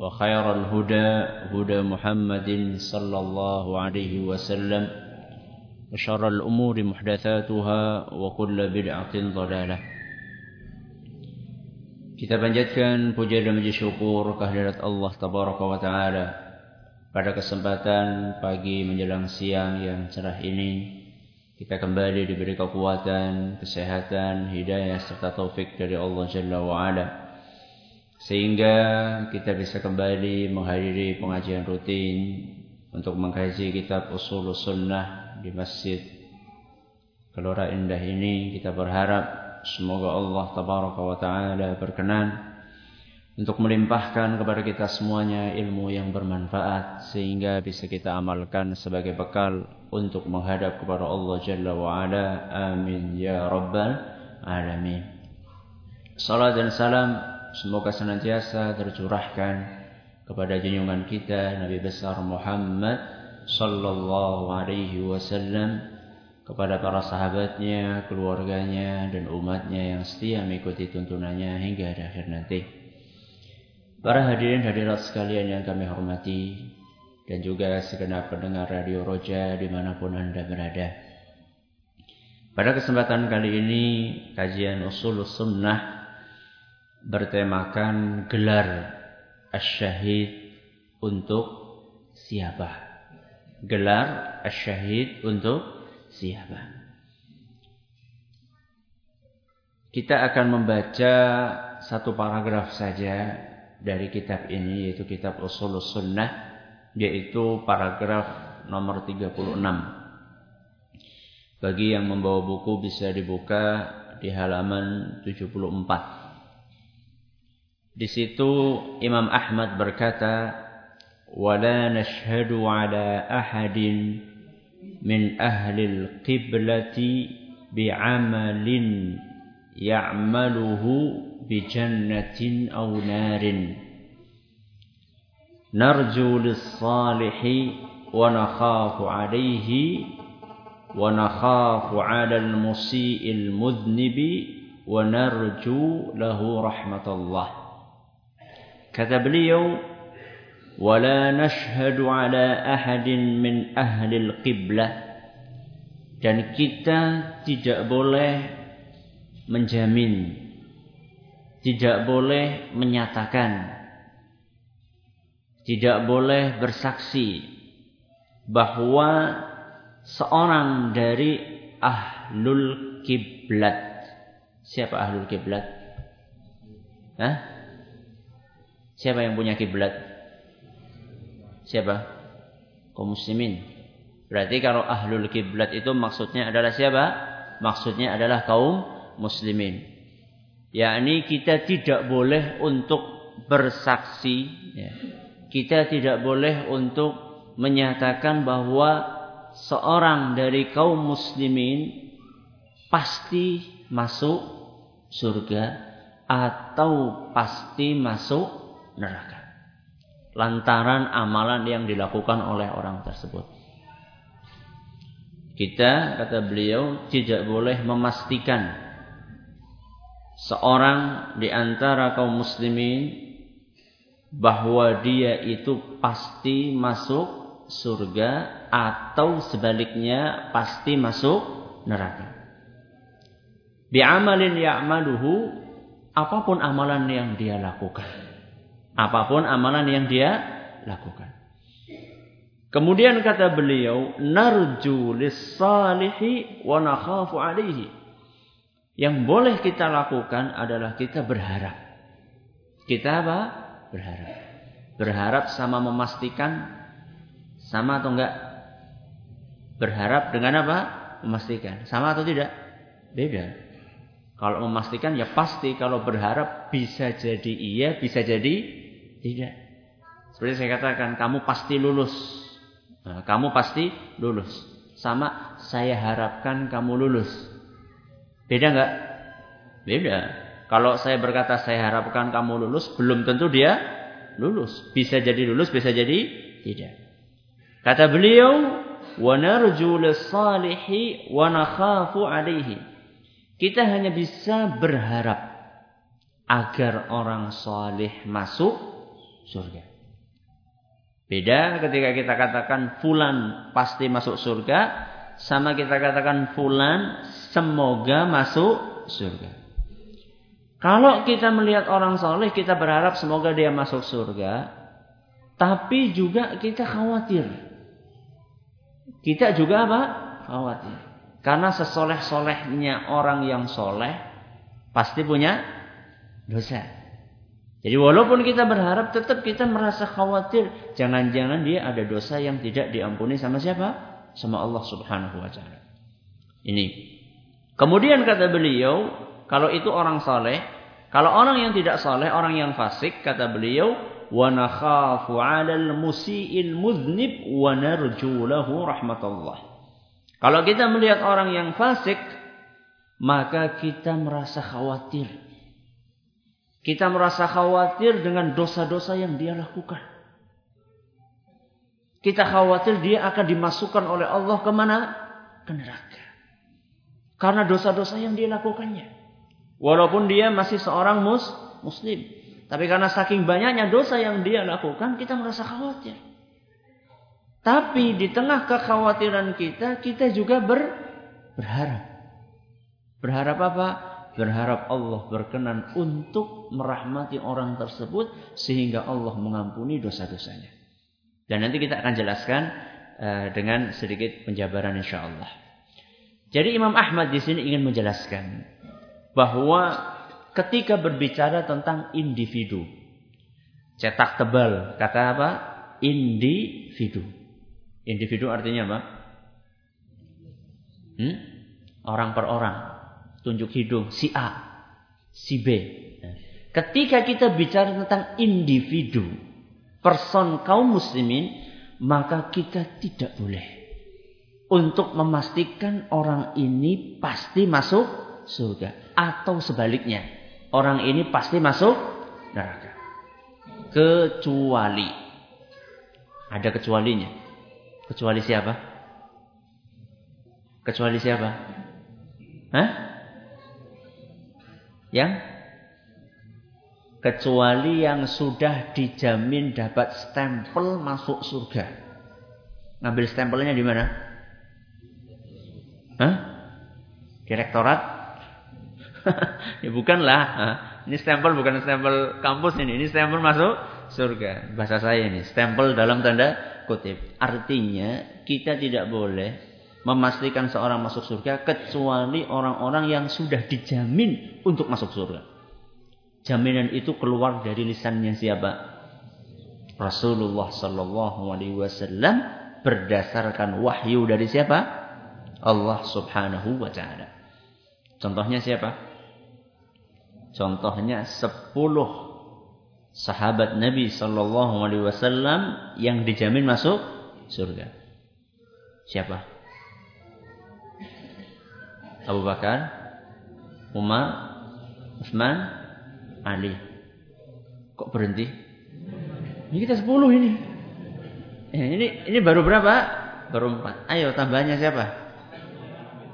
وخير الهدى هدى محمد صلى الله عليه وسلم وشر الأمور محدثاتها وكل بدعة ضلالة Kita panjatkan puja dan puji syukur kehadirat Allah Tabaraka wa Ta'ala pada kesempatan pagi menjelang siang yang cerah ini kita kembali diberi kekuatan, kesehatan, hidayah serta taufik dari Allah Jalla wa Ala sehingga kita bisa kembali menghadiri pengajian rutin untuk mengkaji kitab Usul Sunnah di Masjid Kelora Indah ini kita berharap Semoga Allah tabaraka wa taala berkenan untuk melimpahkan kepada kita semuanya ilmu yang bermanfaat sehingga bisa kita amalkan sebagai bekal untuk menghadap kepada Allah Jalla wa ala. Amin ya rabbal alamin. Salam dan salam semoga senantiasa tercurahkan kepada junjungan kita Nabi besar Muhammad sallallahu alaihi wasallam kepada para sahabatnya, keluarganya, dan umatnya yang setia mengikuti tuntunannya hingga akhir nanti. Para hadirin hadirat sekalian yang kami hormati, dan juga segenap pendengar Radio Roja di mana pun Anda berada. Pada kesempatan kali ini, kajian usul sunnah bertemakan gelar asyahid untuk siapa? Gelar asyahid untuk siapa. Kita akan membaca satu paragraf saja dari kitab ini yaitu kitab Usul Sunnah yaitu paragraf nomor 36. Bagi yang membawa buku bisa dibuka di halaman 74. Di situ Imam Ahmad berkata, "Wala nashhadu ala ahadin من أهل القبلة بعمل يعمله بجنة أو نار نرجو للصالح ونخاف عليه ونخاف على المسيء المذنب ونرجو له رحمة الله Kata beliau, "Wala nashhadu ala ahadin min ahlil qiblah." Dan kita tidak boleh menjamin tidak boleh menyatakan, tidak boleh bersaksi bahwa seorang dari ahlul kiblat. Siapa ahlul kiblat? Hah? Siapa yang punya kiblat siapa? kaum muslimin. Berarti kalau ahlul kiblat itu maksudnya adalah siapa? Maksudnya adalah kaum muslimin. Yakni kita tidak boleh untuk bersaksi. Ya. Kita tidak boleh untuk menyatakan bahwa seorang dari kaum muslimin pasti masuk surga atau pasti masuk neraka lantaran amalan yang dilakukan oleh orang tersebut. Kita kata beliau tidak boleh memastikan seorang di antara kaum muslimin bahwa dia itu pasti masuk surga atau sebaliknya pasti masuk neraka. Bi'amalin ya'maluhu apa pun amalan yang dia lakukan. Apa pun amalan yang dia lakukan. Kemudian kata beliau, narju lis-salihi wa nakhafu alaihi. Yang boleh kita lakukan adalah kita berharap. Kita apa? Berharap. Berharap sama memastikan sama atau enggak? Berharap dengan apa? Memastikan. Sama atau tidak? Beda. Kalau memastikan ya pasti. Kalau berharap bisa jadi iya, bisa jadi tidak. Seperti saya katakan, kamu pasti lulus. Nah, kamu pasti lulus. Sama saya harapkan kamu lulus. Beda nggak? Beda. Kalau saya berkata saya harapkan kamu lulus, belum tentu dia lulus. Bisa jadi lulus, bisa jadi tidak. Kata beliau, "Wa narju lis-salihi wa nakhafu 'alaihi." Kita hanya bisa berharap agar orang saleh masuk surga. Beda ketika kita katakan fulan pasti masuk surga. Sama kita katakan fulan semoga masuk surga. Kalau kita melihat orang soleh kita berharap semoga dia masuk surga. Tapi juga kita khawatir. Kita juga apa? Khawatir. Karena sesoleh-solehnya orang yang soleh pasti punya dosa. Jadi walaupun kita berharap tetap kita merasa khawatir. Jangan-jangan dia ada dosa yang tidak diampuni sama siapa? Sama Allah subhanahu wa ta'ala. Ini. Kemudian kata beliau. Kalau itu orang saleh. Kalau orang yang tidak saleh, orang yang fasik. Kata beliau. Wa nakhafu alal musi'il mudhnib wa narju lahu rahmatullah. Kalau kita melihat orang yang fasik. Maka kita merasa khawatir kita merasa khawatir dengan dosa-dosa yang dia lakukan. Kita khawatir dia akan dimasukkan oleh Allah ke mana? Ke neraka. Karena dosa-dosa yang dia lakukannya. Walaupun dia masih seorang mus muslim. Tapi karena saking banyaknya dosa yang dia lakukan, kita merasa khawatir. Tapi di tengah kekhawatiran kita, kita juga ber, berharap. Berharap apa? Berharap Allah berkenan untuk merahmati orang tersebut sehingga Allah mengampuni dosa-dosanya. Dan nanti kita akan jelaskan uh, dengan sedikit penjabaran insya Allah. Jadi Imam Ahmad di sini ingin menjelaskan bahwa ketika berbicara tentang individu, cetak tebal, kata apa? Individu. Individu artinya apa? Hmm? Orang per orang tunjuk hidung si A, si B. Ketika kita bicara tentang individu, person kaum muslimin, maka kita tidak boleh untuk memastikan orang ini pasti masuk surga atau sebaliknya, orang ini pasti masuk neraka. Kecuali ada kecualinya. Kecuali siapa? Kecuali siapa? Hah? Yang kecuali yang sudah dijamin dapat stempel masuk surga. Ngambil stempelnya di mana? Hah? Direktorat? ya bukanlah. Ini stempel bukan stempel kampus ini. Ini stempel masuk surga. Bahasa saya ini. Stempel dalam tanda kutip. Artinya kita tidak boleh memastikan seorang masuk surga kecuali orang-orang yang sudah dijamin untuk masuk surga. Jaminan itu keluar dari lisannya siapa? Rasulullah sallallahu alaihi wasallam berdasarkan wahyu dari siapa? Allah Subhanahu wa taala. Contohnya siapa? Contohnya sepuluh sahabat Nabi sallallahu alaihi wasallam yang dijamin masuk surga. Siapa? Abu Bakar, Umar, Utsman, Ali. Kok berhenti? Ini kita sepuluh ini. Eh, ini ini baru berapa? Baru empat. Ayo tambahnya siapa?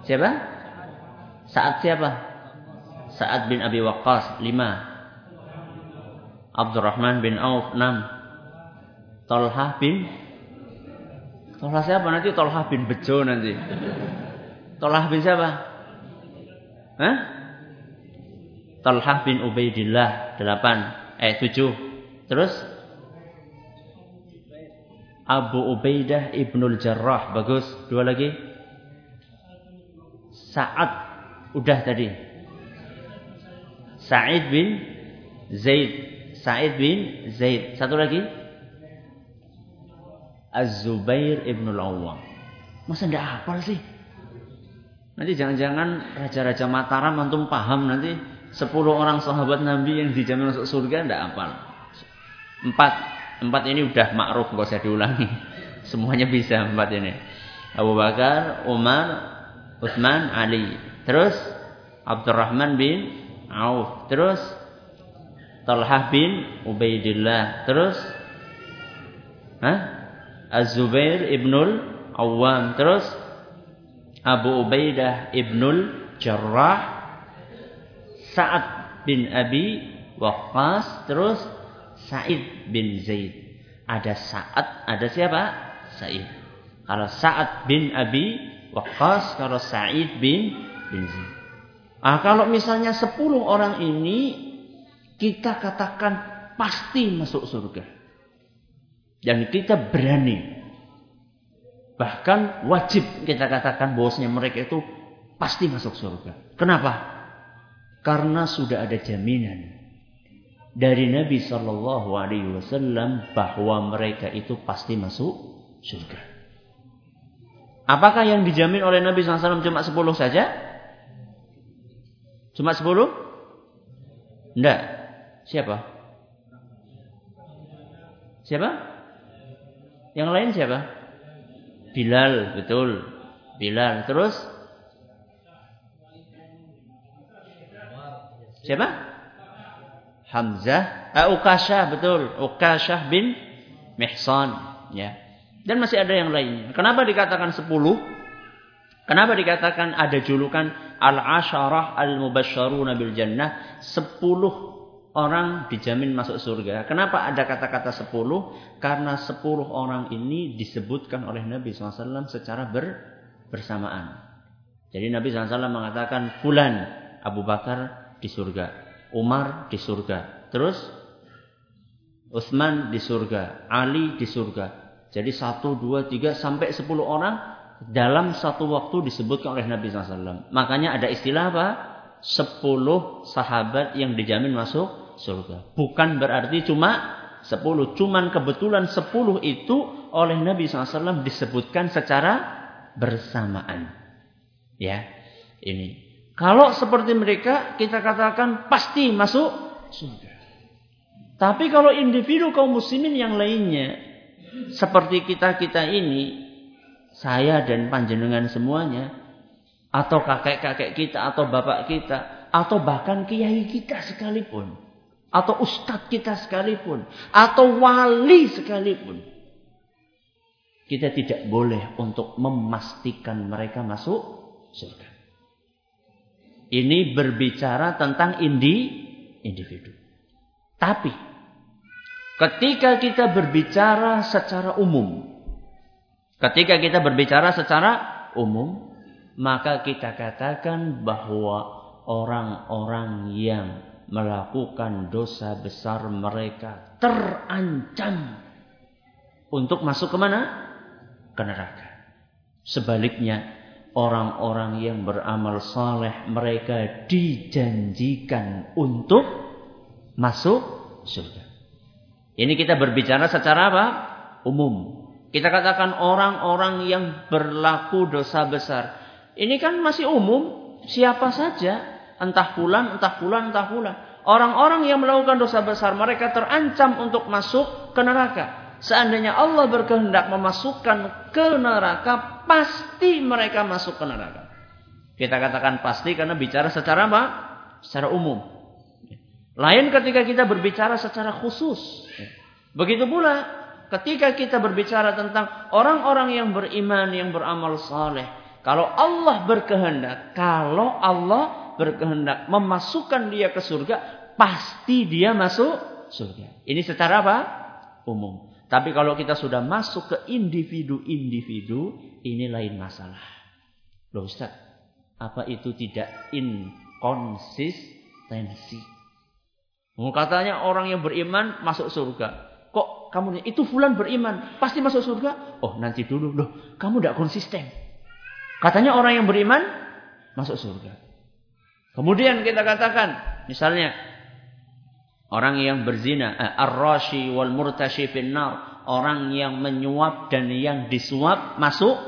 Siapa? Saat siapa? Saat bin Abi Waqqas. Lima. Abdurrahman bin Auf. Enam. Tolha bin Tolha siapa nanti? Tolha bin Bejo nanti. Tolha bin siapa? Hah? Tolha bin Ubaidillah. Delapan. Eh tujuh. Terus? Abu Ubaidah ibnul Jarrah. Bagus. Dua lagi. Sa'ad. Udah tadi. Sa'id bin Zaid. Sa'id bin Zaid. Satu lagi. Az-Zubair ibn al-Awwam. Masa ndak hafal sih? Nanti jangan-jangan raja-raja Mataram antum paham nanti 10 orang sahabat Nabi yang dijamin masuk surga ndak hafal. Empat. Empat ini udah makruf nggak usah diulangi. Semuanya bisa empat ini. Abu Bakar, Umar, Utsman, Ali. Terus Abdurrahman bin Auf. Terus Talhah bin Ubaidillah. Terus Hah? Az-Zubair ibnul Awam. Terus Abu Ubaidah ibnul Jarrah. Sa'ad bin Abi Waqqas. Terus Sa'id bin Zaid. Ada Sa'ad, ada siapa? Sa'id. Kalau Sa'ad bin Abi Waqqas, kalau Sa'id bin bin Zaid. Ah, kalau misalnya 10 orang ini kita katakan pasti masuk surga. Dan kita berani. Bahkan wajib kita katakan bosnya mereka itu pasti masuk surga. Kenapa? Karena sudah ada jaminan dari Nabi Shallallahu Alaihi Wasallam bahwa mereka itu pasti masuk surga. Apakah yang dijamin oleh Nabi SAW cuma 10 saja? Cuma 10? Tidak. Siapa? Siapa? Yang lain siapa? Bilal, betul. Bilal. Terus? Siapa? Hamzah. Ah, Ukashah, betul. Ukashah bin Mihsan. Ya. Dan masih ada yang lainnya. Kenapa dikatakan sepuluh? Kenapa dikatakan ada julukan Al-Asharah Al-Mubashsharuna bil Jannah? Sepuluh orang dijamin masuk surga. Kenapa ada kata-kata sepuluh? Karena sepuluh orang ini disebutkan oleh Nabi SAW secara ber, bersamaan. Jadi Nabi SAW mengatakan Fulan Abu Bakar di surga. Umar di surga. Terus Utsman di surga. Ali di surga. Jadi satu, dua, tiga, sampai sepuluh orang dalam satu waktu disebutkan oleh Nabi SAW. Makanya ada istilah apa? Sepuluh sahabat yang dijamin masuk surga. Bukan berarti cuma sepuluh. Cuman kebetulan sepuluh itu oleh Nabi SAW disebutkan secara bersamaan. Ya, ini. Kalau seperti mereka, kita katakan pasti masuk surga. Tapi kalau individu kaum muslimin yang lainnya, seperti kita-kita ini, saya dan panjenengan semuanya, atau kakek-kakek kita, atau bapak kita, atau bahkan kiai kita sekalipun, atau ustadz kita sekalipun, atau wali sekalipun, kita tidak boleh untuk memastikan mereka masuk surga. Ini berbicara tentang indi, individu. Tapi ketika kita berbicara secara umum, ketika kita berbicara secara umum, maka kita katakan bahwa orang-orang yang melakukan dosa besar mereka terancam untuk masuk ke mana? Ke neraka. Sebaliknya, orang-orang yang beramal saleh mereka dijanjikan untuk masuk surga. Ini kita berbicara secara apa? Umum. Kita katakan orang-orang yang berlaku dosa besar. Ini kan masih umum, siapa saja entah pulan, entah pulan, entah pulan. Orang-orang yang melakukan dosa besar mereka terancam untuk masuk ke neraka. Seandainya Allah berkehendak memasukkan ke neraka, pasti mereka masuk ke neraka. Kita katakan pasti karena bicara secara apa? Secara umum. Lain ketika kita berbicara secara khusus. Begitu pula ketika kita berbicara tentang orang-orang yang beriman, yang beramal saleh, Kalau Allah berkehendak, kalau Allah berkehendak memasukkan dia ke surga, pasti dia masuk surga. Ini secara apa? Umum. Tapi kalau kita sudah masuk ke individu-individu, ini lain masalah. Loh Ustaz, apa itu tidak inkonsistensi? Katanya orang yang beriman masuk surga. Kok kamu itu fulan beriman, pasti masuk surga? Oh, nanti dulu loh. Kamu tidak konsisten. Katanya orang yang beriman masuk surga. Kemudian kita katakan, misalnya orang yang berzina, eh, ar-rashi wal murtashi finnar, orang yang menyuap dan yang disuap masuk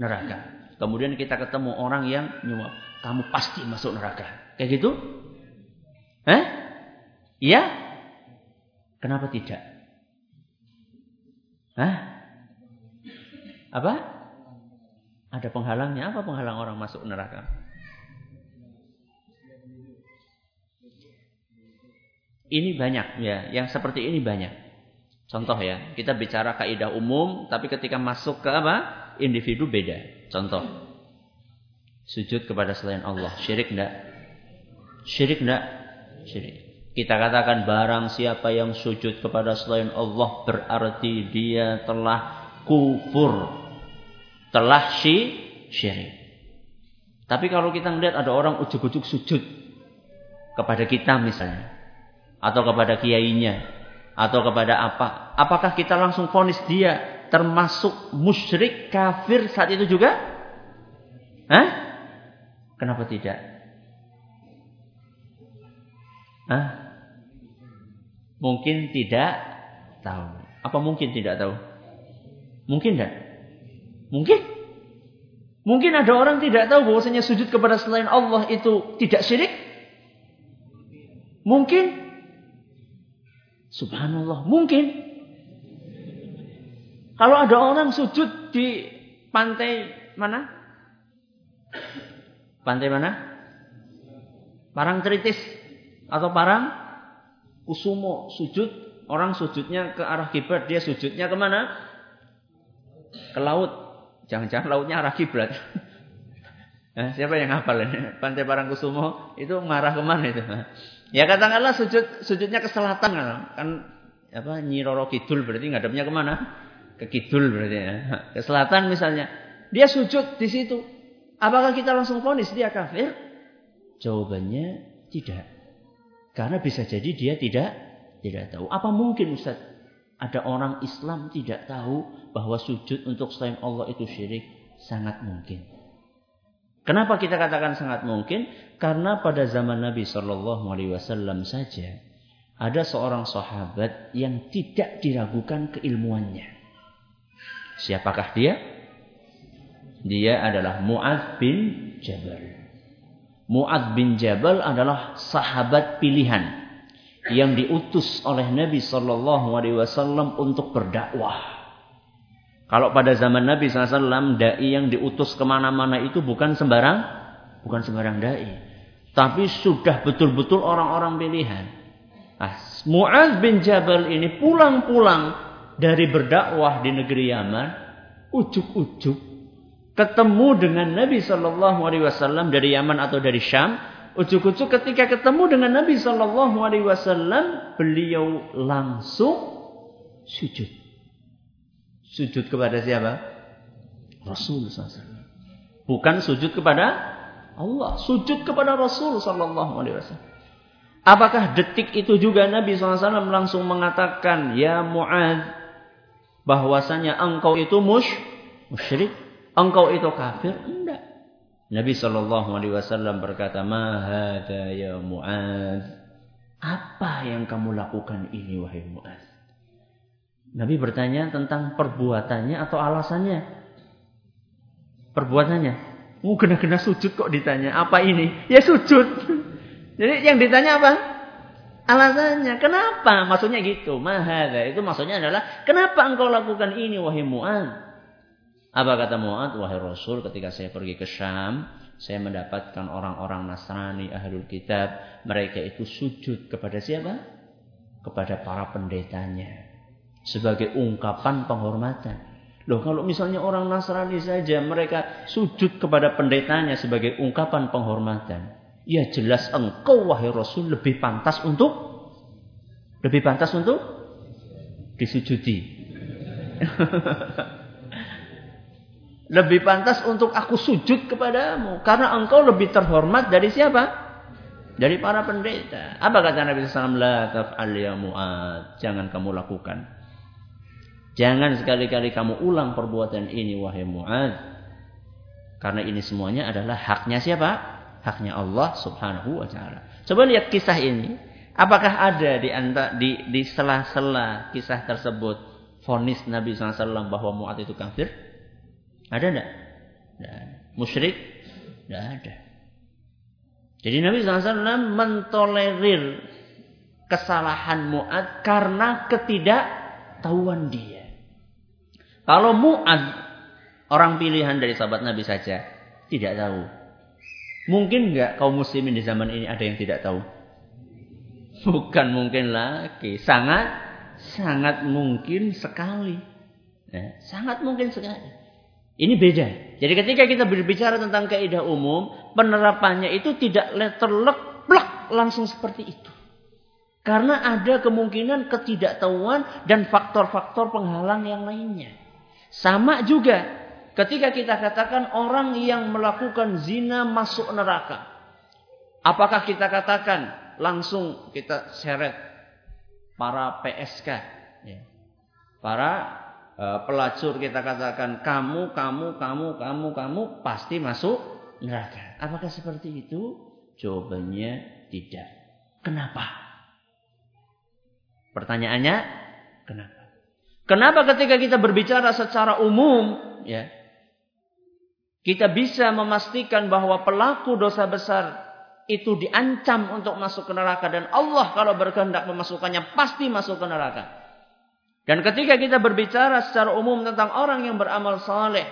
neraka. Kemudian kita ketemu orang yang nyuap, kamu pasti masuk neraka. Kayak gitu? Eh? Iya? Kenapa tidak? Hah? Apa? Ada penghalangnya. Apa penghalang orang masuk neraka? Ini banyak ya, yang seperti ini banyak. Contoh ya, kita bicara kaidah umum, tapi ketika masuk ke apa? Individu beda. Contoh, sujud kepada selain Allah, syirik enggak? Syirik enggak? Syirik. Kita katakan barang siapa yang sujud kepada selain Allah berarti dia telah kufur. Telah si syirik. Tapi kalau kita melihat ada orang ujuk-ujuk sujud kepada kita misalnya. Atau kepada kiainya. Atau kepada apa. Apakah kita langsung fonis dia termasuk musyrik kafir saat itu juga? Hah? Kenapa tidak? Hah? Mungkin tidak tahu. Apa mungkin tidak tahu? Mungkin tidak? Mungkin. Mungkin ada orang tidak tahu bahwasanya sujud kepada selain Allah itu tidak syirik. Mungkin. Subhanallah. Mungkin. Kalau ada orang sujud di pantai mana? Pantai mana? Parang Tritis atau Parang Kusumo sujud, orang sujudnya ke arah kiblat, dia sujudnya ke mana? Ke laut. Jangan-jangan lautnya arah kiblat. Nah, siapa yang hafal ini? Pantai Parangkusumo itu mengarah ke mana itu? Ya katakanlah sujud sujudnya ke selatan kan, kan apa Nyiroro Kidul berarti ngadepnya ke mana? Ke kidul berarti ya. Ke selatan misalnya. Dia sujud di situ. Apakah kita langsung ponis dia kafir? Jawabannya tidak. Karena bisa jadi dia tidak tidak tahu. Apa mungkin Ustaz? Ada orang Islam tidak tahu bahwa sujud untuk selain Allah itu syirik? Sangat mungkin. Kenapa kita katakan sangat mungkin? Karena pada zaman Nabi Shallallahu Alaihi Wasallam saja ada seorang sahabat yang tidak diragukan keilmuannya. Siapakah dia? Dia adalah Mu'adz bin Jabal. Mu'ad bin Jabal adalah sahabat pilihan yang diutus oleh Nabi Shallallahu Alaihi Wasallam untuk berdakwah. Kalau pada zaman Nabi SAW, dai yang diutus ke mana-mana itu bukan sembarang, bukan sembarang dai, tapi sudah betul-betul orang-orang pilihan. Nah, Mu'ad bin Jabal ini pulang-pulang dari berdakwah di negeri Yaman, ujuk-ujuk ketemu dengan Nabi Shallallahu Alaihi Wasallam dari Yaman atau dari Syam, ujuk-ujuk ketika ketemu dengan Nabi Shallallahu Alaihi Wasallam, beliau langsung sujud. Sujud kepada siapa? Rasul SAW. Bukan sujud kepada Allah, sujud kepada Rasul Shallallahu Alaihi Wasallam. Apakah detik itu juga Nabi SAW langsung mengatakan, Ya Mu'ad, bahwasanya engkau itu mush, musyrik? Engkau itu kafir? Enggak. Nabi Shallallahu Alaihi Wasallam berkata, Mahada ya Muaz. Apa yang kamu lakukan ini wahai Muaz? Nabi bertanya tentang perbuatannya atau alasannya. Perbuatannya. Oh, kena-kena sujud kok ditanya. Apa ini? Ya sujud. Jadi yang ditanya apa? Alasannya. Kenapa? Maksudnya gitu. Mahada. Itu maksudnya adalah. Kenapa engkau lakukan ini wahai Mu'ad? Apa kata Mu'ad? Wahai Rasul ketika saya pergi ke Syam. Saya mendapatkan orang-orang Nasrani, Ahlul Kitab. Mereka itu sujud kepada siapa? Kepada para pendetanya. Sebagai ungkapan penghormatan. Loh kalau misalnya orang Nasrani saja mereka sujud kepada pendetanya sebagai ungkapan penghormatan. Ya jelas engkau wahai Rasul lebih pantas untuk lebih pantas untuk disujudi. lebih pantas untuk aku sujud kepadamu karena engkau lebih terhormat dari siapa? Dari para pendeta. Apa kata Nabi sallallahu alaihi wasallam? La taf'al ya. Jangan kamu lakukan. Jangan sekali-kali kamu ulang perbuatan ini wahai Mu'ad. Karena ini semuanya adalah haknya siapa? Haknya Allah Subhanahu wa taala. Coba lihat kisah ini. Apakah ada di antara di di sela-sela kisah tersebut fonis Nabi SAW bahwa Mu'ad itu kafir? Ada enggak? Musyrik? Enggak ada. Jadi Nabi SAW mentolerir kesalahan Mu'ad karena ketidaktahuan dia. Kalau Mu'ad orang pilihan dari sahabat Nabi saja tidak tahu. Mungkin enggak kaum muslimin di zaman ini ada yang tidak tahu? Bukan mungkin lagi, sangat sangat mungkin sekali. Ya, sangat mungkin sekali. Ini beda. Jadi ketika kita berbicara tentang kaidah umum, penerapannya itu tidak letterlek plak langsung seperti itu. Karena ada kemungkinan ketidaktahuan dan faktor-faktor penghalang yang lainnya. Sama juga ketika kita katakan orang yang melakukan zina masuk neraka. Apakah kita katakan langsung kita seret para PSK, ya. para uh, pelacur kita katakan kamu, kamu, kamu, kamu, kamu pasti masuk neraka. Apakah seperti itu? Jawabannya tidak. Kenapa? Pertanyaannya, kenapa? Kenapa ketika kita berbicara secara umum, ya, kita bisa memastikan bahwa pelaku dosa besar itu diancam untuk masuk ke neraka dan Allah kalau berkehendak memasukkannya pasti masuk ke neraka. Dan ketika kita berbicara secara umum tentang orang yang beramal saleh,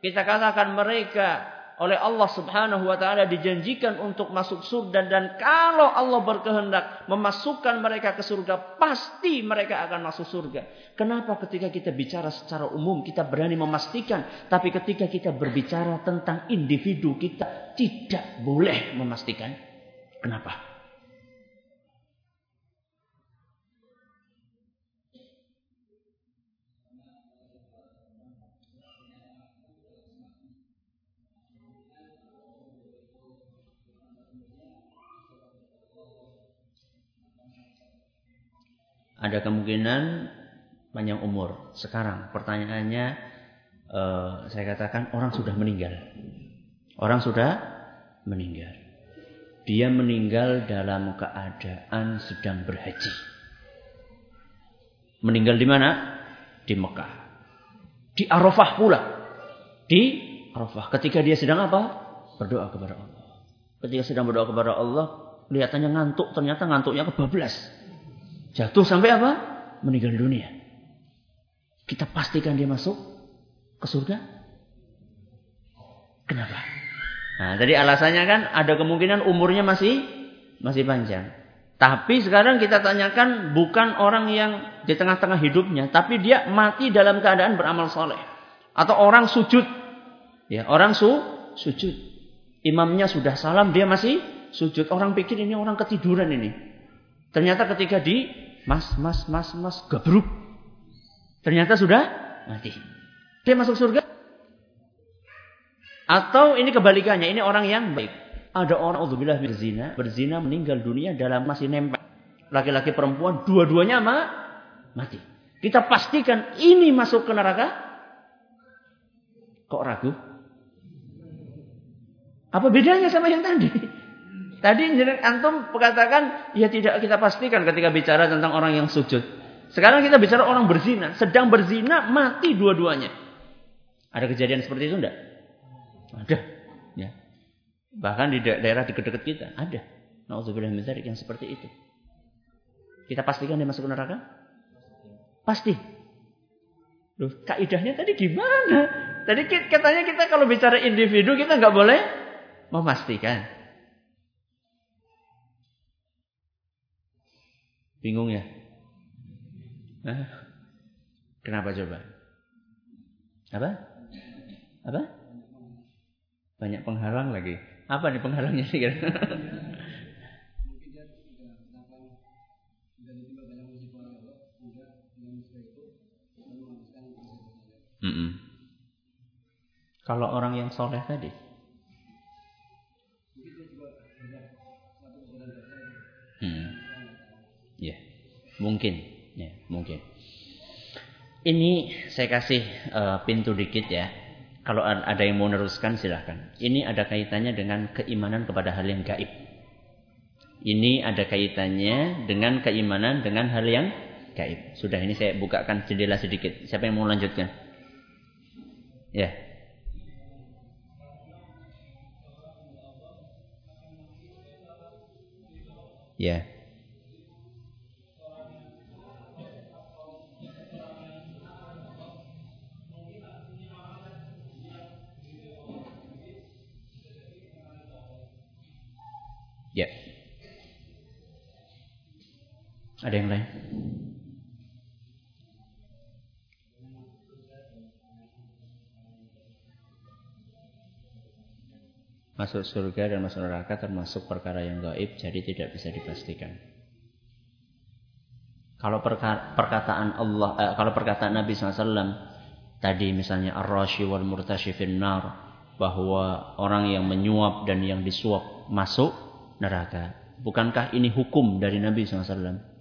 kita katakan mereka oleh Allah Subhanahu wa taala dijanjikan untuk masuk surga dan kalau Allah berkehendak memasukkan mereka ke surga pasti mereka akan masuk surga. Kenapa ketika kita bicara secara umum kita berani memastikan tapi ketika kita berbicara tentang individu kita tidak boleh memastikan? Kenapa? Ada kemungkinan panjang umur. Sekarang pertanyaannya uh, saya katakan orang sudah meninggal. Orang sudah meninggal. Dia meninggal dalam keadaan sedang berhaji. Meninggal di mana? Di Mekah. Di Arafah pula. Di Arafah. Ketika dia sedang apa? Berdoa kepada Allah. Ketika sedang berdoa kepada Allah, kelihatannya ngantuk. Ternyata ngantuknya kebablas. Jatuh sampai apa? Meninggal dunia. Kita pastikan dia masuk ke surga? Kenapa? Nah, tadi alasannya kan ada kemungkinan umurnya masih masih panjang. Tapi sekarang kita tanyakan bukan orang yang di tengah-tengah hidupnya, tapi dia mati dalam keadaan beramal soleh. Atau orang sujud. Ya, orang su sujud. Imamnya sudah salam, dia masih sujud. Orang pikir ini orang ketiduran ini. Ternyata ketika di Mas, mas, mas, mas, gabruk. Ternyata sudah mati. Dia masuk surga. Atau ini kebalikannya, ini orang yang baik. Ada orang Alhamdulillah berzina, berzina meninggal dunia dalam masih nempel. Laki-laki perempuan, dua-duanya ma mati. Kita pastikan ini masuk ke neraka. Kok ragu? Apa bedanya sama yang tadi? Tadi antum katakan ya tidak kita pastikan ketika bicara tentang orang yang sujud. Sekarang kita bicara orang berzina, sedang berzina mati dua-duanya. Ada kejadian seperti itu enggak? Ada. Ya. Bahkan di daerah dekat-dekat kita ada. Nauzubillah min yang seperti itu. Kita pastikan dia masuk neraka? Pasti. Loh, kaidahnya tadi gimana? Tadi katanya kita kalau bicara individu kita nggak boleh memastikan. Bingung ya? Hah? Kenapa coba? Apa? Apa? Banyak penghalang lagi. Apa nih penghalangnya sih? Mm -mm. Kalau orang yang soleh tadi, mungkin, ya yeah, mungkin. Ini saya kasih uh, pintu dikit ya. Kalau ada yang mau meneruskan silahkan. Ini ada kaitannya dengan keimanan kepada hal yang gaib. Ini ada kaitannya dengan keimanan dengan hal yang gaib. Sudah ini saya bukakan jendela sedikit. Siapa yang mau lanjutkan? Ya. Ya. Ya. Ada yang lain? masuk surga dan masuk neraka termasuk perkara yang gaib jadi tidak bisa dipastikan. Kalau perkataan Allah, eh, kalau perkataan Nabi SAW tadi misalnya ar-rashi wal nar bahwa orang yang menyuap dan yang disuap masuk neraka. Bukankah ini hukum dari Nabi SAW?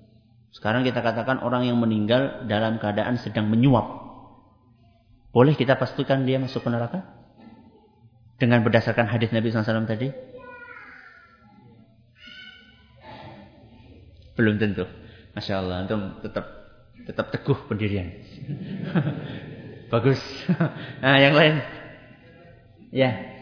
Sekarang kita katakan orang yang meninggal dalam keadaan sedang menyuap. Boleh kita pastikan dia masuk ke neraka? dengan berdasarkan hadis Nabi SAW tadi? Belum tentu. Masya Allah, antum tetap tetap teguh pendirian. Bagus. nah, yang lain. Ya.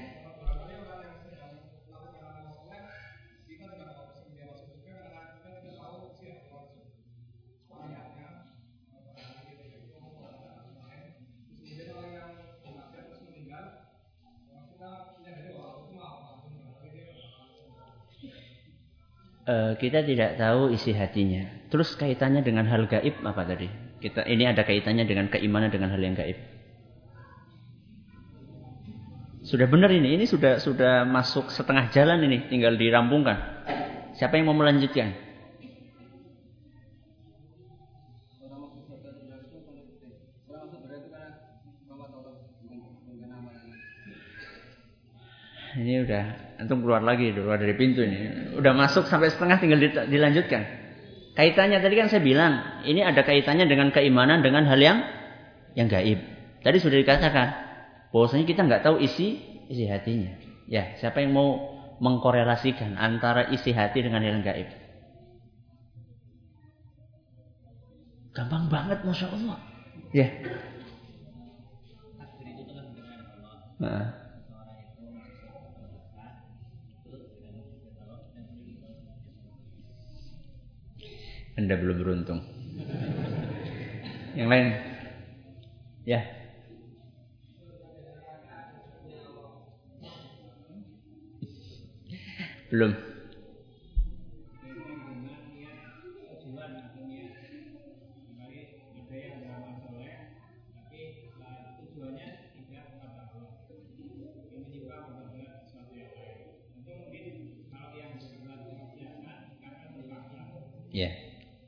Uh, kita tidak tahu isi hatinya. Terus kaitannya dengan hal gaib apa tadi? Kita ini ada kaitannya dengan keimanan dengan hal yang gaib. Sudah benar ini, ini sudah sudah masuk setengah jalan ini, tinggal dirampungkan. Siapa yang mau melanjutkan? Ini udah antum keluar lagi keluar dari pintu ini. Udah masuk sampai setengah tinggal dilanjutkan. Kaitannya tadi kan saya bilang, ini ada kaitannya dengan keimanan dengan hal yang yang gaib. Tadi sudah dikatakan bahwasanya kita nggak tahu isi isi hatinya. Ya, siapa yang mau mengkorelasikan antara isi hati dengan hal yang gaib? Gampang banget, masya Allah. Ya. Nah. Anda belum beruntung. Yang lain? Ya. Belum.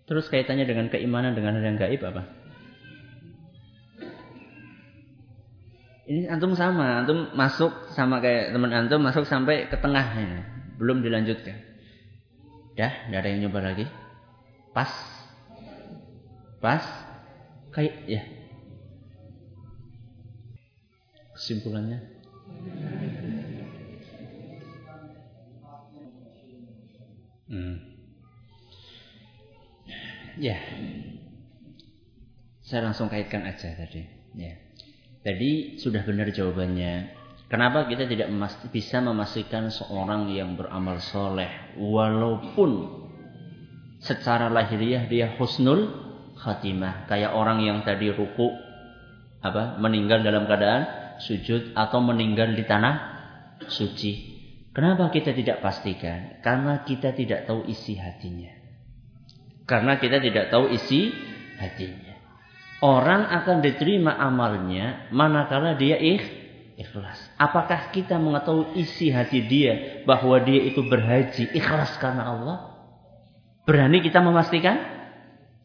Terus kaitannya dengan keimanan dengan hal yang gaib apa? Ini antum sama, antum masuk sama kayak teman antum masuk sampai ke tengah ini. Belum dilanjutkan. Dah, tidak ada yang nyoba lagi. Pas. Pas. Kayak ya. Kesimpulannya. Hmm. Ya. Saya langsung kaitkan aja tadi. Ya. Tadi sudah benar jawabannya. Kenapa kita tidak bisa memastikan seorang yang beramal soleh walaupun secara lahiriah dia husnul khatimah kayak orang yang tadi ruku apa meninggal dalam keadaan sujud atau meninggal di tanah suci. Kenapa kita tidak pastikan? Karena kita tidak tahu isi hatinya. Karena kita tidak tahu isi hatinya. Orang akan diterima amalnya manakala dia ikhlas. Apakah kita mengetahui isi hati dia bahwa dia itu berhaji ikhlas karena Allah? Berani kita memastikan?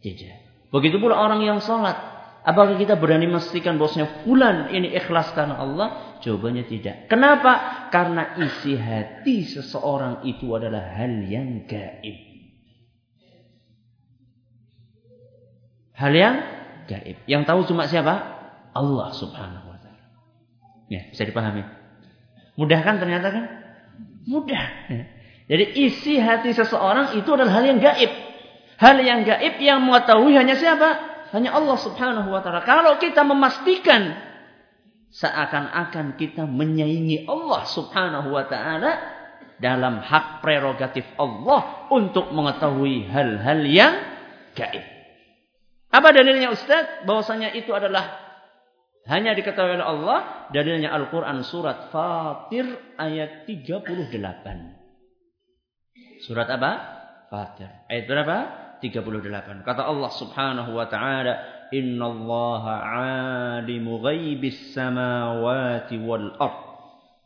Tidak. Begitu pula orang yang sholat. Apakah kita berani memastikan bosnya fulan ini ikhlas karena Allah? Jawabannya tidak. Kenapa? Karena isi hati seseorang itu adalah hal yang gaib. Hal yang gaib. Yang tahu cuma siapa? Allah subhanahu wa ta'ala. Ya, bisa dipahami. Mudah kan ternyata kan? Mudah. Ya. Jadi isi hati seseorang itu adalah hal yang gaib. Hal yang gaib yang mengetahui hanya siapa? Hanya Allah subhanahu wa ta'ala. Kalau kita memastikan seakan-akan kita menyaingi Allah subhanahu wa ta'ala dalam hak prerogatif Allah untuk mengetahui hal-hal yang gaib. Apa dalilnya Ustaz? Bahwasanya itu adalah hanya diketahui oleh Allah. Dalilnya Al-Quran surat Fatir ayat 38. Surat apa? Fatir. Ayat berapa? 38. Kata Allah Subhanahu wa taala, "Innallaha 'alimu ghaibis samawati wal ard."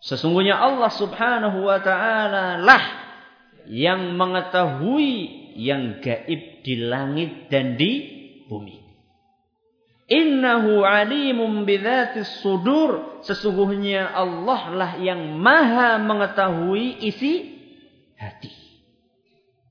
Sesungguhnya Allah Subhanahu wa taala lah yang mengetahui yang gaib di langit dan di bumi. Innahu alimun bidzatis sudur. Sesungguhnya Allah lah yang maha mengetahui isi hati.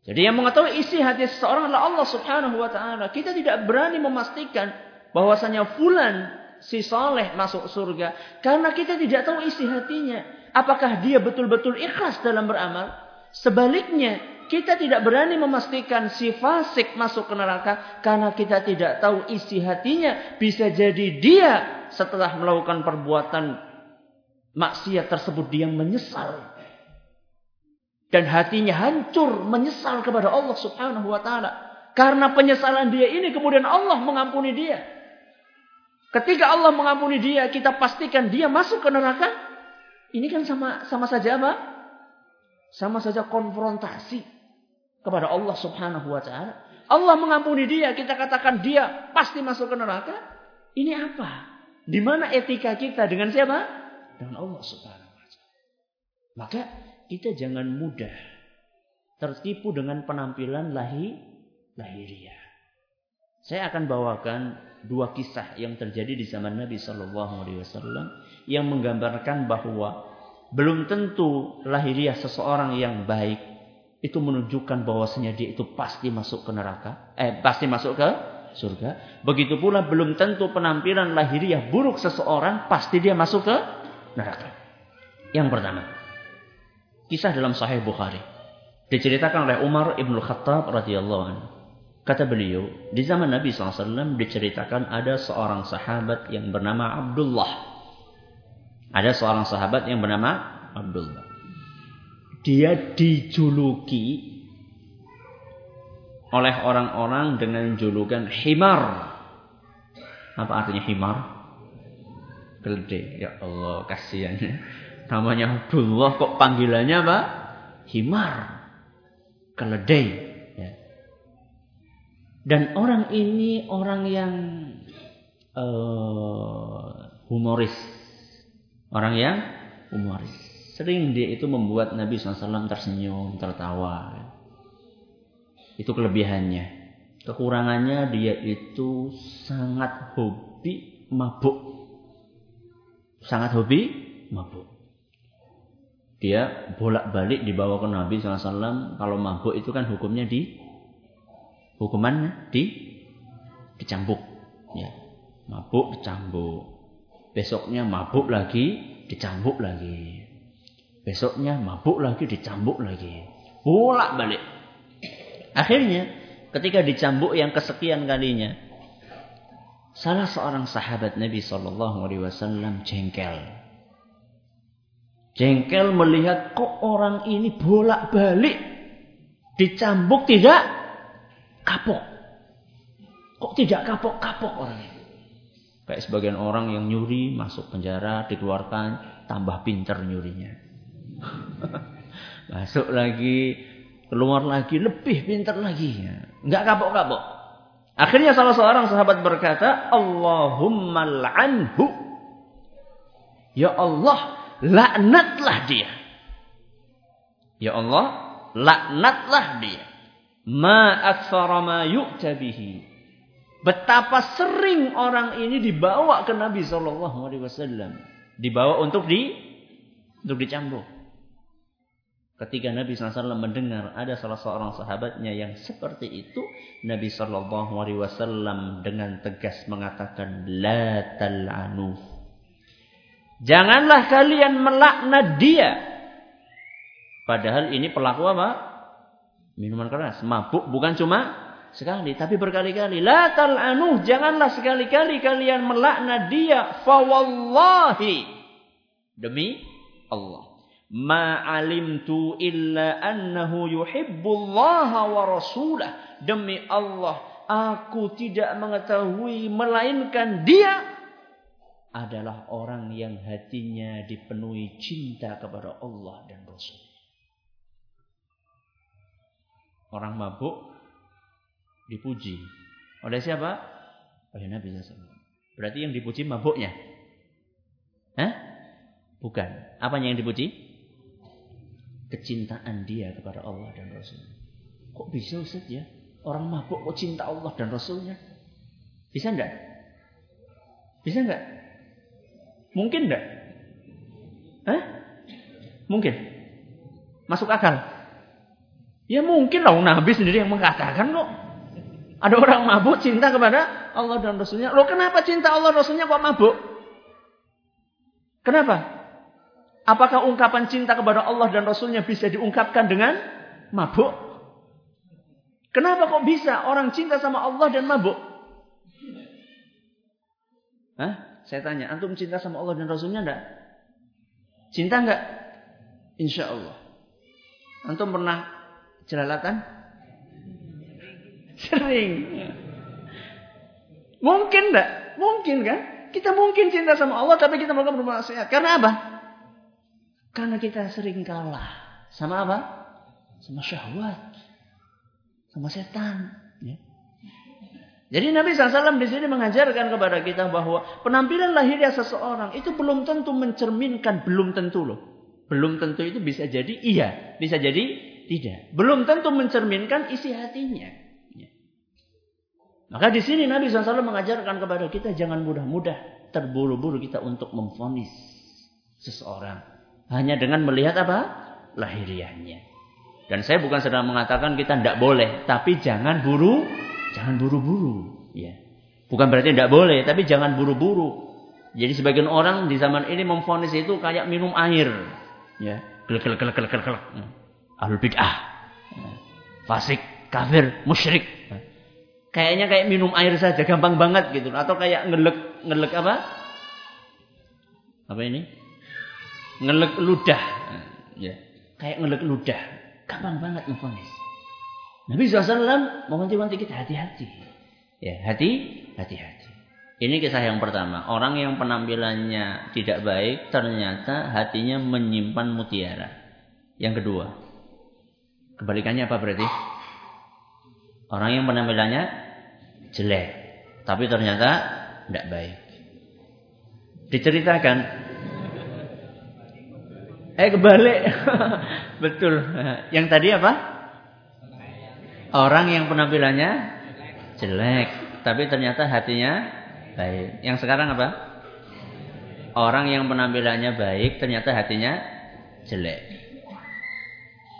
Jadi yang mengetahui isi hati seseorang adalah Allah Subhanahu wa taala. Kita tidak berani memastikan bahwasanya fulan si soleh masuk surga karena kita tidak tahu isi hatinya. Apakah dia betul-betul ikhlas dalam beramal? Sebaliknya, kita tidak berani memastikan si fasik masuk ke neraka karena kita tidak tahu isi hatinya. Bisa jadi dia setelah melakukan perbuatan maksiat tersebut dia menyesal dan hatinya hancur menyesal kepada Allah Subhanahu wa taala. Karena penyesalan dia ini kemudian Allah mengampuni dia. Ketika Allah mengampuni dia, kita pastikan dia masuk ke neraka. Ini kan sama sama saja apa? Sama saja konfrontasi kepada Allah Subhanahu wa taala. Allah mengampuni dia, kita katakan dia pasti masuk ke neraka. Ini apa? Di mana etika kita dengan siapa? Dengan Allah Subhanahu wa taala. Maka kita jangan mudah tertipu dengan penampilan lahi, lahiriah. Saya akan bawakan dua kisah yang terjadi di zaman Nabi Shallallahu Alaihi Wasallam yang menggambarkan bahwa belum tentu lahiriah seseorang yang baik itu menunjukkan bahwasanya dia itu pasti masuk ke neraka, eh pasti masuk ke surga. Begitu pula belum tentu penampilan lahiriah buruk seseorang pasti dia masuk ke neraka. Yang pertama, Kisah dalam Sahih Bukhari. Diceritakan oleh Umar ibn Khattab radhiyallahu anhu. Kata beliau, di zaman Nabi SAW diceritakan ada seorang sahabat yang bernama Abdullah. Ada seorang sahabat yang bernama Abdullah. Dia dijuluki oleh orang-orang dengan julukan himar. Apa artinya himar? Keledai. Ya Allah, kasihan. Namanya Abdullah kok panggilannya apa? Himar. Keledai. Ya. Dan orang ini orang yang uh, humoris. Orang yang humoris. Sering dia itu membuat Nabi SAW tersenyum, tertawa. Itu kelebihannya. Kekurangannya dia itu sangat hobi mabuk. Sangat hobi mabuk dia bolak-balik dibawa ke Nabi SAW. Kalau mabuk itu kan hukumnya di hukumannya di dicambuk. Ya, mabuk dicambuk. Besoknya mabuk lagi, dicambuk lagi. Besoknya mabuk lagi, dicambuk lagi. Bolak-balik. Akhirnya ketika dicambuk yang kesekian kalinya, salah seorang sahabat Nabi Shallallahu Alaihi Wasallam jengkel Jengkel melihat kok orang ini bolak-balik dicambuk tidak kapok. Kok tidak kapok-kapok orang ini? Kayak sebagian orang yang nyuri masuk penjara dikeluarkan tambah pinter nyurinya. masuk lagi keluar lagi lebih pinter lagi. Enggak kapok-kapok. Akhirnya salah seorang sahabat berkata, Allahumma la'anhu. Ya Allah, laknatlah dia. Ya Allah, laknatlah dia. Ma aktsara ma yu'ta bihi. Betapa sering orang ini dibawa ke Nabi sallallahu alaihi wasallam. Dibawa untuk di untuk dicambuk. Ketika Nabi SAW mendengar ada salah seorang sahabatnya yang seperti itu, Nabi SAW dengan tegas mengatakan, La tal'anu. Janganlah kalian melaknat dia. Padahal ini pelaku apa? Minuman keras. Mabuk bukan cuma sekali, tapi berkali-kali. La tal'anu. Janganlah sekali-kali kalian melaknat dia. Fawallahi. Demi Allah ma alimtu illa annahu yuhibbullaha wa rasulah demi Allah aku tidak mengetahui melainkan dia adalah orang yang hatinya dipenuhi cinta kepada Allah dan Rasul. Orang mabuk dipuji oleh siapa? Oleh Nabi SAW. Berarti yang dipuji mabuknya. Hah? Bukan. Apanya yang dipuji? Kecintaan dia kepada Allah dan Rasul. Kok bisa Ustaz ya? Orang mabuk kok cinta Allah dan Rasulnya? Bisa enggak? Bisa enggak? Mungkin enggak? Hah? Mungkin. Masuk akal? Ya mungkin lah Nabi sendiri yang mengatakan kok. Ada orang mabuk cinta kepada Allah dan Rasulnya. Loh kenapa cinta Allah dan Rasulnya kok mabuk? Kenapa? Apakah ungkapan cinta kepada Allah dan Rasulnya bisa diungkapkan dengan mabuk? Kenapa kok bisa orang cinta sama Allah dan mabuk? Hah? Saya tanya, antum cinta sama Allah dan Rasulnya enggak? Cinta enggak? Insya Allah. Antum pernah jelalatan? Sering. Mungkin enggak? Mungkin kan? Kita mungkin cinta sama Allah tapi kita melakukan bermaksiat. Karena apa? Karena kita sering kalah. Sama apa? Sama syahwat. Sama setan. Ya. Jadi Nabi SAW di sini mengajarkan kepada kita bahwa penampilan lahirnya seseorang itu belum tentu mencerminkan, belum tentu loh. Belum tentu itu bisa jadi iya, bisa jadi tidak. Belum tentu mencerminkan isi hatinya. Ya. Maka di sini Nabi SAW mengajarkan kepada kita jangan mudah-mudah terburu-buru kita untuk memfonis seseorang. Hanya dengan melihat apa? Lahiriahnya. Dan saya bukan sedang mengatakan kita tidak boleh. Tapi jangan buru. Jangan buru-buru. Ya. Bukan berarti tidak boleh. Tapi jangan buru-buru. Jadi sebagian orang di zaman ini memfonis itu kayak minum air. Ya. Gelek, gelek, gelek, gelek, gelek. Ya. Ahlul bid'ah. Ya. Fasik, kafir, musyrik. Ya. Kayaknya kayak minum air saja. Gampang banget gitu. Atau kayak ngelek, ngelek apa? Apa ini? Ngelek ludah. Ya. Kayak ngelek ludah. Gampang banget ngefonis. Nabi SAW mewanti-wanti kita hati-hati. Ya, hati, hati-hati. Ini kisah yang pertama. Orang yang penampilannya tidak baik, ternyata hatinya menyimpan mutiara. Yang kedua, kebalikannya apa berarti? Orang yang penampilannya jelek, tapi ternyata tidak baik. Diceritakan Eh kebalik. Betul. Yang tadi apa? Orang yang penampilannya jelek, tapi ternyata hatinya baik. Yang sekarang apa? Orang yang penampilannya baik, ternyata hatinya jelek.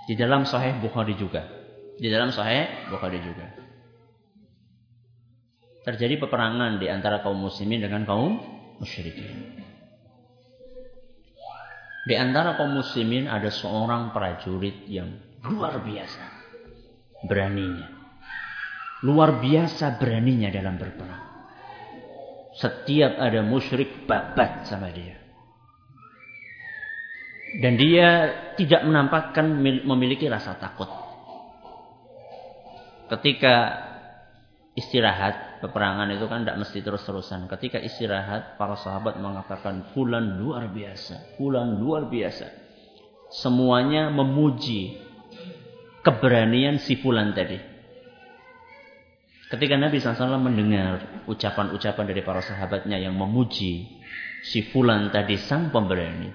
Di dalam Sahih Bukhari juga. Di dalam Sahih Bukhari juga. Terjadi peperangan di antara kaum muslimin dengan kaum musyrikin. Di antara kaum muslimin ada seorang prajurit yang luar biasa beraninya. Luar biasa beraninya dalam berperang. Setiap ada musyrik babat sama dia. Dan dia tidak menampakkan memiliki rasa takut. Ketika istirahat peperangan itu kan tidak mesti terus-terusan. Ketika istirahat, para sahabat mengatakan, Fulan luar biasa, Fulan luar biasa. Semuanya memuji keberanian si Fulan tadi. Ketika Nabi SAW mendengar ucapan-ucapan dari para sahabatnya yang memuji si Fulan tadi sang pemberani,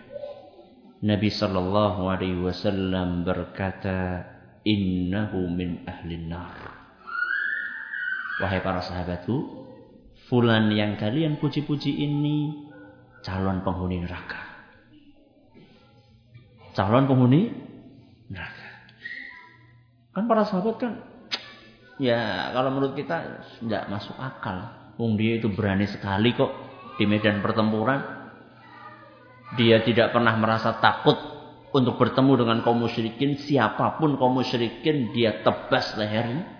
Nabi Shallallahu Alaihi Wasallam berkata, Innahu min ahli nar. Wahai para sahabatku, Fulan yang kalian puji-puji ini calon penghuni neraka. Calon penghuni neraka. Kan para sahabat kan ya kalau menurut kita tidak masuk akal. Wong dia itu berani sekali kok di medan pertempuran. Dia tidak pernah merasa takut untuk bertemu dengan kaum musyrikin. Siapa pun kaum musyrikin dia tebas lehernya.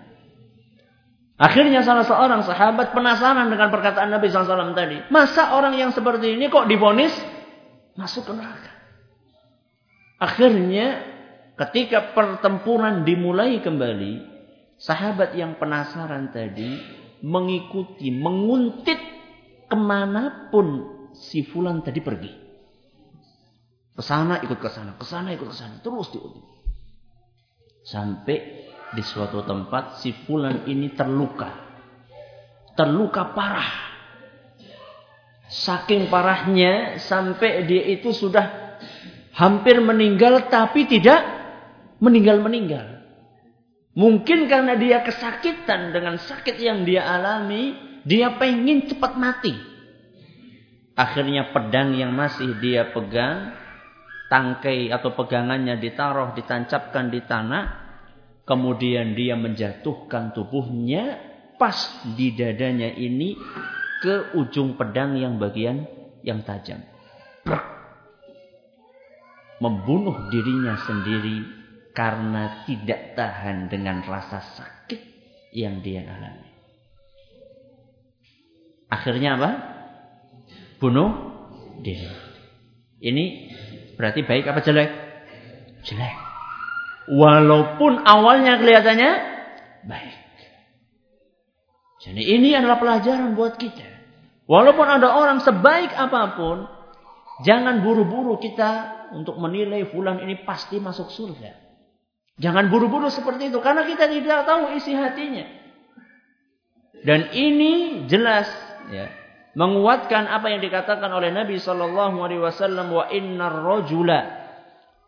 Akhirnya salah seorang sahabat penasaran dengan perkataan Nabi SAW tadi. Masa orang yang seperti ini kok divonis masuk ke neraka? Akhirnya ketika pertempuran dimulai kembali, sahabat yang penasaran tadi mengikuti, menguntit ke mana pun si fulan tadi pergi. Ke sana ikut ke sana, ke sana ikut ke sana, terus diikuti. Sampai di suatu tempat si fulan ini terluka. Terluka parah. Saking parahnya sampai dia itu sudah hampir meninggal tapi tidak meninggal-meninggal. Mungkin karena dia kesakitan dengan sakit yang dia alami, dia pengen cepat mati. Akhirnya pedang yang masih dia pegang, tangkai atau pegangannya ditaruh, ditancapkan di tanah, Kemudian dia menjatuhkan tubuhnya pas di dadanya ini ke ujung pedang yang bagian yang tajam. Membunuh dirinya sendiri karena tidak tahan dengan rasa sakit yang dia alami. Akhirnya apa? Bunuh diri. Ini berarti baik apa jelek? Jelek. Walaupun awalnya kelihatannya baik. Jadi ini adalah pelajaran buat kita. Walaupun ada orang sebaik apa pun, jangan buru-buru kita untuk menilai fulan ini pasti masuk surga. Jangan buru-buru seperti itu karena kita tidak tahu isi hatinya. Dan ini jelas ya, menguatkan apa yang dikatakan oleh Nabi sallallahu alaihi wasallam wa innar rajula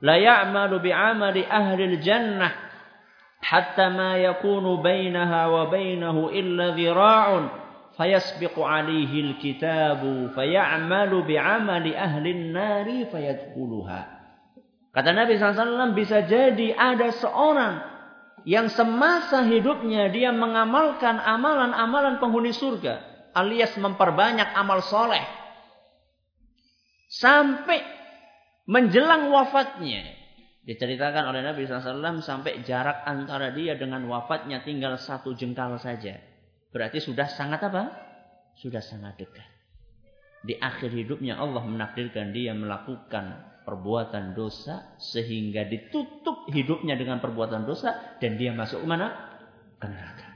la ya'malu bi'amali ahli al-jannah hatta ma yakunu bainaha wa bainahu illa dhira'un. Fayasbiqu alaihi al-kitabu fayamalu bi'amali ahli an-nari fayadkhuluha. Kata Nabi SAW bisa jadi ada seorang yang semasa hidupnya dia mengamalkan amalan-amalan penghuni surga alias memperbanyak amal soleh. Sampai menjelang wafatnya. Diceritakan oleh Nabi SAW sampai jarak antara dia dengan wafatnya tinggal satu jengkal saja. Berarti sudah sangat apa? Sudah sangat dekat. Di akhir hidupnya Allah menakdirkan dia melakukan perbuatan dosa sehingga ditutup hidupnya dengan perbuatan dosa dan dia masuk ke mana? Ke neraka.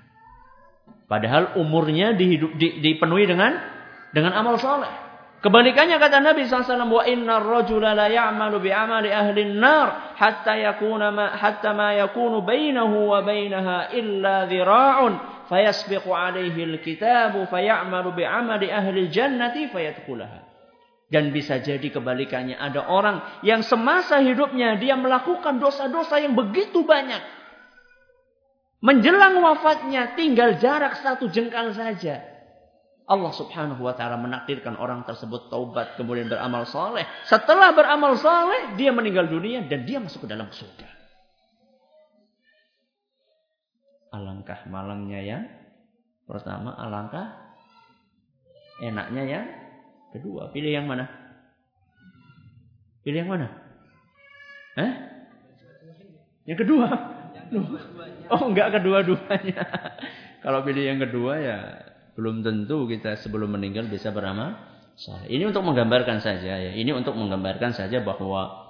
Padahal umurnya dihidup, di, dipenuhi dengan dengan amal soleh. Kebalikannya kata Nabi SAW, wa inna rajula la ya'malu bi'amali ahli nar hatta yakuna ma, hatta ma yakunu bainahu wa bainaha illa dhira'un fayasbiqu alaihi alkitabu fayamalu bi'amali ahli jannati fayadkhulaha. Dan bisa jadi kebalikannya ada orang yang semasa hidupnya dia melakukan dosa-dosa yang begitu banyak. Menjelang wafatnya tinggal jarak satu jengkal saja. Allah subhanahu wa ta'ala menakdirkan orang tersebut taubat kemudian beramal soleh. Setelah beramal soleh, dia meninggal dunia dan dia masuk ke dalam surga. Alangkah malangnya ya. Pertama, alangkah enaknya ya. Kedua, pilih yang mana? Pilih yang mana? Eh? Yang kedua? Oh, enggak kedua-duanya. Kalau pilih yang kedua ya belum tentu kita sebelum meninggal bisa beramal saleh. Ini untuk menggambarkan saja ya. Ini untuk menggambarkan saja bahwa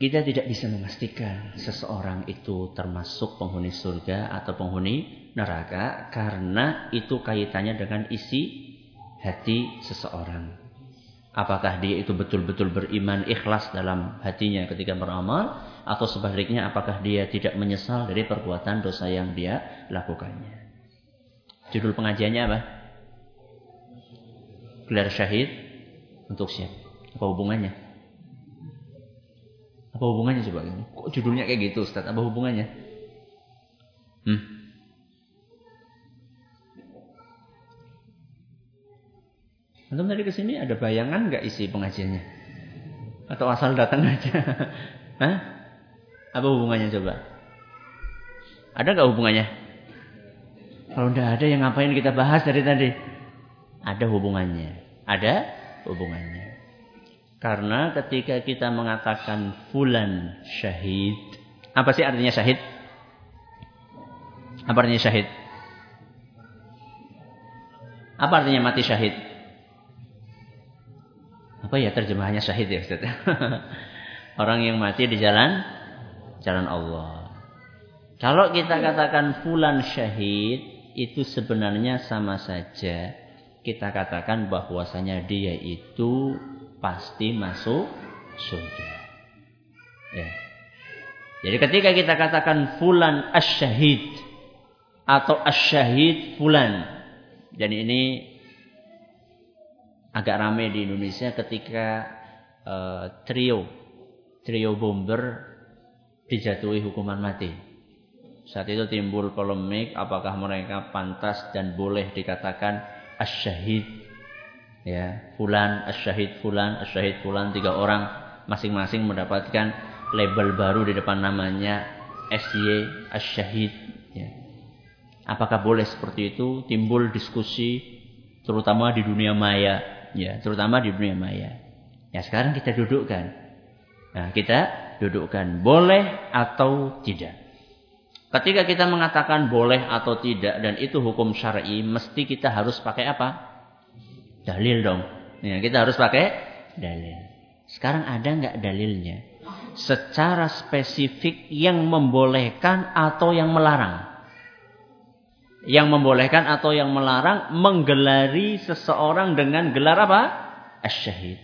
kita tidak bisa memastikan seseorang itu termasuk penghuni surga atau penghuni neraka karena itu kaitannya dengan isi hati seseorang. Apakah dia itu betul-betul beriman ikhlas dalam hatinya ketika beramal atau sebaliknya apakah dia tidak menyesal dari perbuatan dosa yang dia lakukannya. Judul pengajiannya apa? Gelar syahid untuk siapa? Apa hubungannya? Apa hubungannya coba? Kok judulnya kayak gitu Ustaz? Apa hubungannya? Hmm? Antum tadi ke sini ada bayangan nggak isi pengajiannya? Atau asal datang aja? Hah? Apa hubungannya coba? Ada nggak hubungannya? Kalau tidak ada yang ngapain kita bahas dari tadi? Ada hubungannya. Ada hubungannya. Karena ketika kita mengatakan fulan syahid, apa sih artinya syahid? Apa artinya syahid? Apa artinya mati syahid? Apa ya terjemahannya syahid ya Ustaz? Orang yang mati di jalan jalan Allah. Kalau kita katakan fulan syahid itu sebenarnya sama saja kita katakan bahwasanya dia itu pasti masuk surga. Ya. Jadi ketika kita katakan fulan asyahid atau asyahid fulan dan ini agak ramai di Indonesia ketika uh, trio trio bomber dijatuhi hukuman mati. Saat itu timbul polemik apakah mereka pantas dan boleh dikatakan asyahid ya fulan asyahid fulan asyahid fulan tiga orang masing-masing mendapatkan label baru di depan namanya SY asyahid ya. Apakah boleh seperti itu? Timbul diskusi terutama di dunia maya ya terutama di dunia maya. Ya sekarang kita dudukkan. Nah, kita dudukkan boleh atau tidak. Ketika kita mengatakan boleh atau tidak dan itu hukum syar'i, mesti kita harus pakai apa? Dalil dong. Ya, kita harus pakai dalil. Sekarang ada nggak dalilnya? Secara spesifik yang membolehkan atau yang melarang? yang membolehkan atau yang melarang menggelari seseorang dengan gelar apa? Asyahid.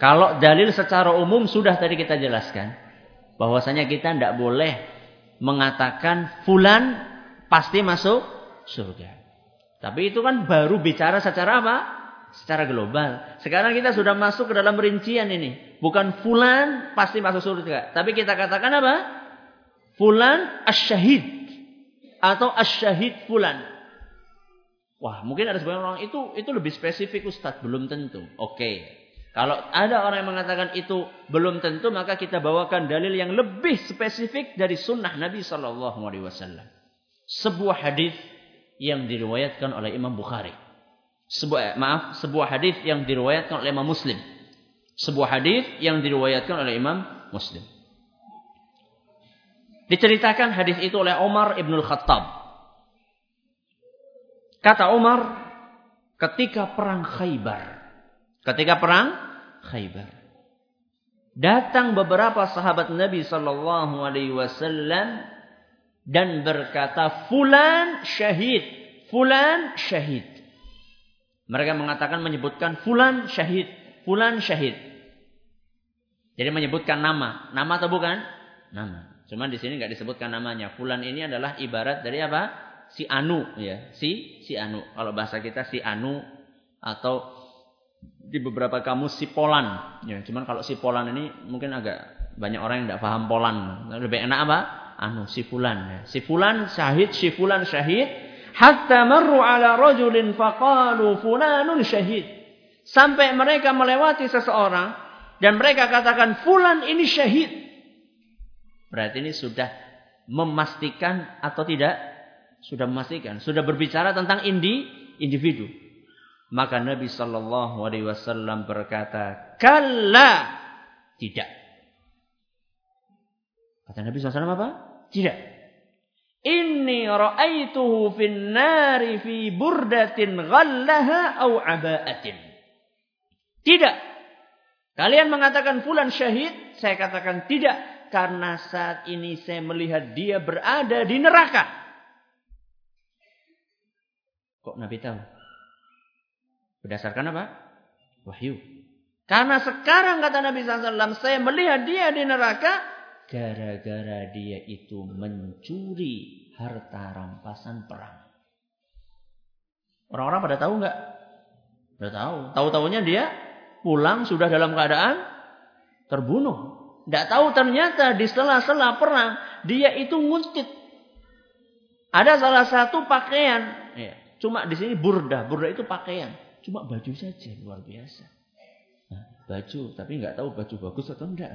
Kalau dalil secara umum sudah tadi kita jelaskan bahwasanya kita tidak boleh mengatakan fulan pasti masuk surga. Tapi itu kan baru bicara secara apa? Secara global. Sekarang kita sudah masuk ke dalam rincian ini. Bukan fulan pasti masuk surga. Tapi kita katakan apa? Fulan asyahid atau asyahid fulan. Wah, mungkin ada sebagian orang itu itu lebih spesifik Ustaz, belum tentu. Oke. Kalau ada orang yang mengatakan itu belum tentu, maka kita bawakan dalil yang lebih spesifik dari sunnah Nabi Shallallahu Alaihi Wasallam. Sebuah hadis yang diriwayatkan oleh Imam Bukhari. Sebuah maaf, sebuah hadis yang diriwayatkan oleh Imam Muslim. Sebuah hadis yang diriwayatkan oleh Imam Muslim. Diceritakan hadis itu oleh Umar ibnul Khattab. Kata Umar, ketika perang Khaybar. Ketika perang Khaybar. Datang beberapa sahabat Nabi Sallallahu Alaihi Wasallam dan berkata, Fulan syahid, Fulan syahid. Mereka mengatakan menyebutkan Fulan syahid, Fulan syahid. Jadi menyebutkan nama. Nama atau bukan? Nama. Cuman di sini nggak disebutkan namanya. Fulan ini adalah ibarat dari apa? Si Anu ya. Si si Anu. Kalau bahasa kita si Anu atau di beberapa kamus si Polan. Ya, cuman kalau si Polan ini mungkin agak banyak orang yang tidak paham Polan. Lebih enak apa? Anu si Fulan ya. Si Fulan syahid, si Fulan syahid. Hatta marru ala rajulin faqalu fulanun syahid. Sampai mereka melewati seseorang dan mereka katakan fulan ini syahid. Berarti ini sudah memastikan atau tidak? Sudah memastikan. Sudah berbicara tentang indi, individu. Maka Nabi Shallallahu Alaihi Wasallam berkata, kalla tidak. Kata Nabi SAW apa? Tidak. Inni ra'aituhu fin nari fi burdatin ghallaha au aba'atin. Tidak. Kalian mengatakan fulan syahid, saya katakan tidak karena saat ini saya melihat dia berada di neraka. Kok Nabi tahu? Berdasarkan apa? Wahyu. Karena sekarang kata Nabi SAW, saya melihat dia di neraka gara-gara dia itu mencuri harta rampasan perang. Orang-orang pada tahu nggak? Pada tahu. Tahu-tahunya dia pulang sudah dalam keadaan terbunuh. Tidak tahu ternyata di sela-sela perang dia itu nguntit. Ada salah satu pakaian, ya, cuma di sini burda, burda itu pakaian, cuma baju saja luar biasa baju, tapi nggak tahu baju bagus atau enggak.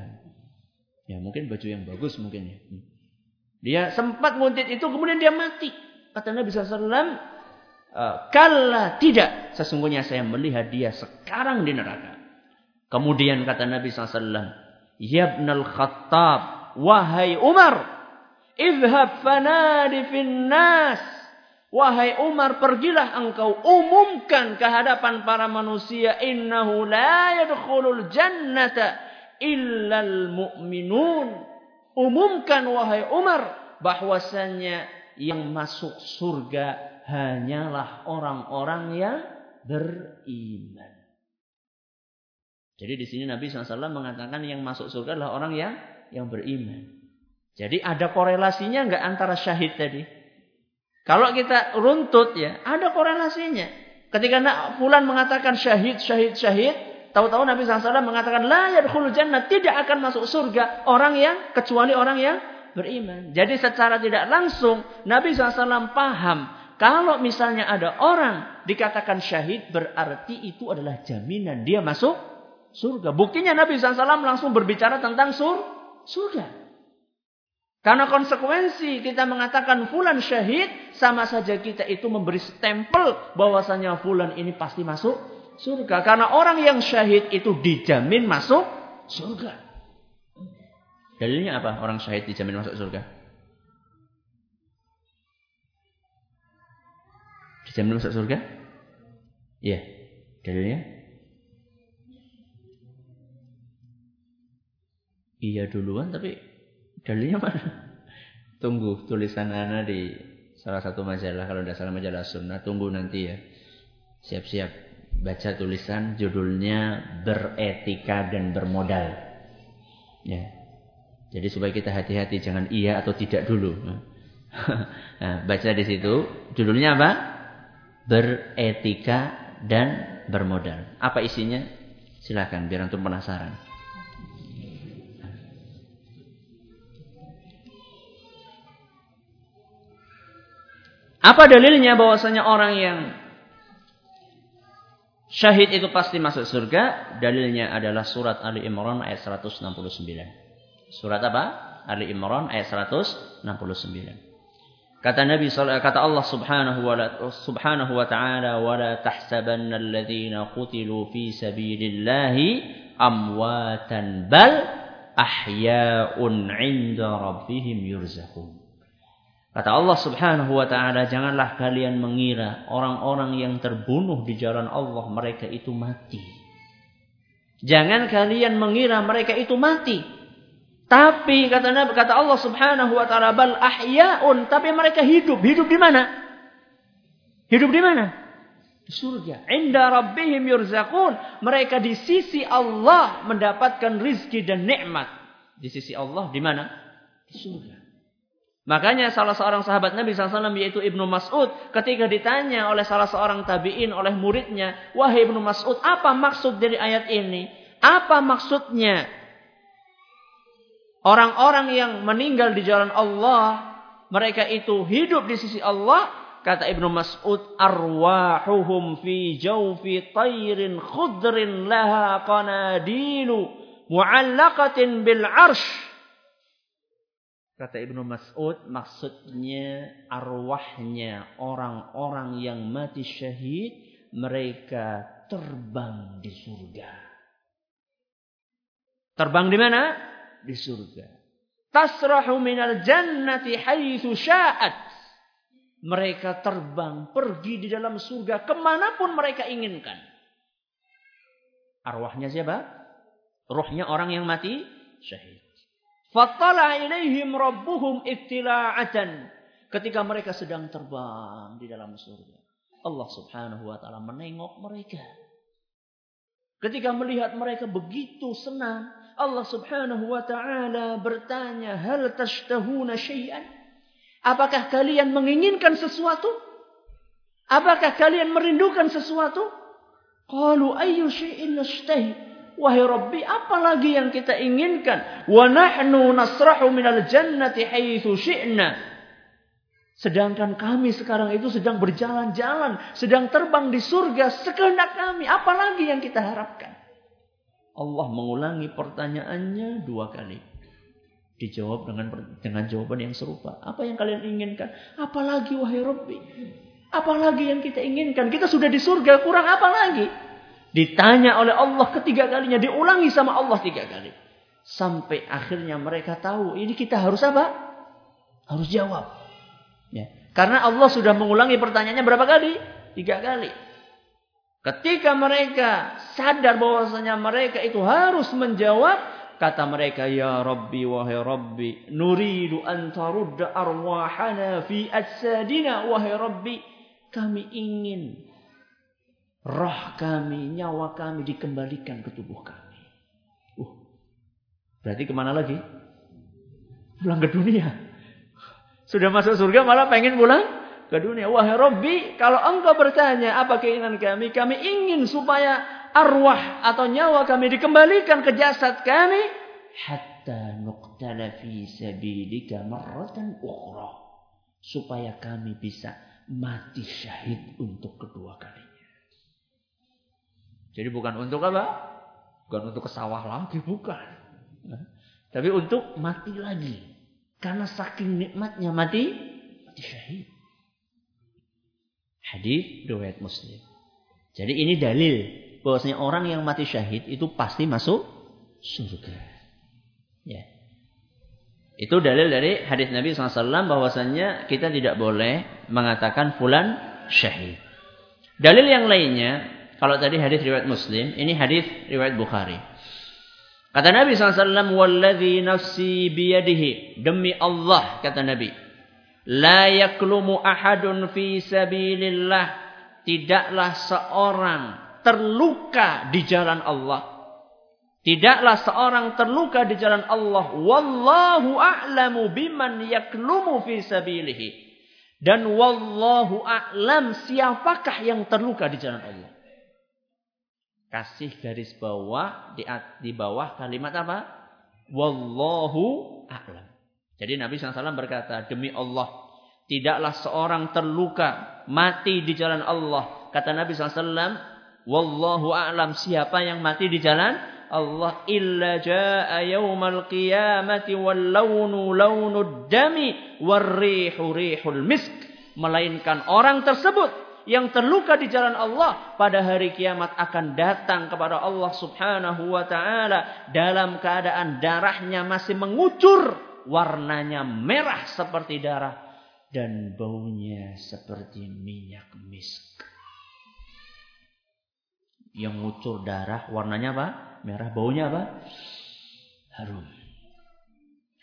Ya mungkin baju yang bagus mungkin ya. Hmm. Dia sempat nguntit itu kemudian dia mati. Kata Nabi SAW, e, kalla tidak. Sesungguhnya saya melihat dia sekarang di neraka. Kemudian kata Nabi SAW, Yabnal Khattab, wahai Umar, idhab fanadi fin nas Wahai Umar, pergilah engkau umumkan ke hadapan para manusia. Innahu la yadkhulul jannata illal mu'minun. Umumkan wahai Umar bahwasanya yang masuk surga hanyalah orang-orang yang beriman. Jadi di sini Nabi SAW mengatakan yang masuk surga adalah orang yang yang beriman. Jadi ada korelasinya nggak antara syahid tadi kalau kita runtut ya, ada korelasinya. Ketika nak fulan mengatakan syahid, syahid, syahid, tahu-tahu Nabi SAW mengatakan la yadkhulul jannah, tidak akan masuk surga orang yang kecuali orang yang beriman. Jadi secara tidak langsung Nabi SAW paham kalau misalnya ada orang dikatakan syahid berarti itu adalah jaminan dia masuk surga. Buktinya Nabi SAW langsung berbicara tentang sur surga. Karena konsekuensi kita mengatakan fulan syahid sama saja kita itu memberi stempel bahwasanya fulan ini pasti masuk surga. Karena orang yang syahid itu dijamin masuk surga. Dalilnya apa? Orang syahid dijamin masuk surga. Dijamin masuk surga? Iya. Dalilnya? Iya duluan tapi Dalilnya mana? Tunggu tulisan Ana di salah satu majalah kalau tidak salah majalah sunnah. Tunggu nanti ya. Siap-siap baca tulisan judulnya beretika dan bermodal. Ya. Jadi supaya kita hati-hati jangan iya atau tidak dulu. Nah, baca di situ judulnya apa? Beretika dan bermodal. Apa isinya? Silakan biar antum penasaran. Apa dalilnya bahwasanya orang yang syahid itu pasti masuk surga? Dalilnya adalah surat Ali Imran ayat 169. Surat apa? Ali Imran ayat 169. Kata Nabi kata Allah Subhanahu wa Subhanahu wa taala wala tahsabanna alladhina qutilu fi sabilillahi amwatan bal ahya'un 'inda rabbihim yurzaqun. Kata Allah Subhanahu wa taala, janganlah kalian mengira orang-orang yang terbunuh di jalan Allah mereka itu mati. Jangan kalian mengira mereka itu mati. Tapi kata Nabi kata Allah Subhanahu wa taala bal ahyaun, tapi mereka hidup. Hidup di mana? Hidup di mana? Di surga. Inda rabbihim yurzaqun. Mereka di sisi Allah mendapatkan rizki dan nikmat. Di sisi Allah di mana? Di surga. Makanya salah seorang sahabat Nabi SAW yaitu Ibnu Mas'ud ketika ditanya oleh salah seorang tabi'in oleh muridnya. Wahai Ibnu Mas'ud apa maksud dari ayat ini? Apa maksudnya? Orang-orang yang meninggal di jalan Allah. Mereka itu hidup di sisi Allah. Kata Ibnu Mas'ud. Arwahuhum fi jawfi tayrin khudrin laha qanadilu. Mu'allaqatin bil arsh Kata Ibnu Mas'ud, maksudnya arwahnya orang-orang yang mati syahid, mereka terbang di surga. Terbang di mana? Di surga. Tasrahu minal jannati haitsu sya'at. Mereka terbang, pergi di dalam surga ke mana pun mereka inginkan. Arwahnya siapa? Ruhnya orang yang mati syahid. Fattala ilaihim rabbuhum ittila'atan. Ketika mereka sedang terbang di dalam surga. Allah subhanahu wa ta'ala menengok mereka. Ketika melihat mereka begitu senang, Allah Subhanahu wa taala bertanya, "Hal tashtahuna syai'an?" Apakah kalian menginginkan sesuatu? Apakah kalian merindukan sesuatu? Qalu ayyu syai'in nashtahi? Wahai Rabbi, apa lagi yang kita inginkan? Wa nahnu nasrahu minal jannati haitsu syi'na. Sedangkan kami sekarang itu sedang berjalan-jalan, sedang terbang di surga sekehendak kami. Apalagi yang kita harapkan? Allah mengulangi pertanyaannya dua kali. Dijawab dengan dengan jawaban yang serupa. Apa yang kalian inginkan? Apalagi wahai Rabbi? Apalagi yang kita inginkan? Kita sudah di surga, kurang apa lagi? Ditanya oleh Allah ketiga kalinya, diulangi sama Allah tiga kali. Sampai akhirnya mereka tahu, ini kita harus apa? Harus jawab. Ya. Karena Allah sudah mengulangi pertanyaannya berapa kali? Tiga kali. Ketika mereka sadar bahwasanya mereka itu harus menjawab, kata mereka, Ya Rabbi, wahai Rabbi, nuridu an tarudda arwahana fi ajsadina, wahai Rabbi, kami ingin roh kami, nyawa kami dikembalikan ke tubuh kami. Uh, berarti ke mana lagi? Pulang ke dunia. Sudah masuk surga malah pengen pulang ke dunia. Wahai Rabbi, kalau engkau bertanya apa keinginan kami, kami ingin supaya arwah atau nyawa kami dikembalikan ke jasad kami. Hatta nuqtala fi sabilika marratan ukhra. Supaya kami bisa mati syahid untuk kedua kalinya. Jadi bukan untuk apa? Bukan untuk ke sawah lagi, bukan. Tapi untuk mati lagi. Karena saking nikmatnya mati, mati syahid. Hadis riwayat Muslim. Jadi ini dalil bahwasanya orang yang mati syahid itu pasti masuk surga. Ya. Itu dalil dari hadis Nabi SAW bahwasanya kita tidak boleh mengatakan fulan syahid. Dalil yang lainnya, kalau tadi hadis riwayat Muslim, ini hadis riwayat Bukhari. Kata Nabi SAW, Walladhi nafsi biyadihi. Demi Allah, kata Nabi. La yaklumu ahadun fi sabilillah. Tidaklah seorang terluka di jalan Allah. Tidaklah seorang terluka di jalan Allah. Wallahu a'lamu biman yaklumu fi sabilihi. Dan wallahu a'lam siapakah yang terluka di jalan Allah kasih garis bawah di, di bawah kalimat apa? Wallahu a'lam. Jadi Nabi SAW berkata, demi Allah, tidaklah seorang terluka, mati di jalan Allah. Kata Nabi SAW, Wallahu a'lam, siapa yang mati di jalan Allah illa jaa yaumal qiyamati wal launu launud dami war rihu rihul misk melainkan orang tersebut yang terluka di jalan Allah pada hari kiamat akan datang kepada Allah Subhanahu wa taala dalam keadaan darahnya masih mengucur, warnanya merah seperti darah dan baunya seperti minyak misk. Yang ngucur darah warnanya apa? Merah, baunya apa? Harum.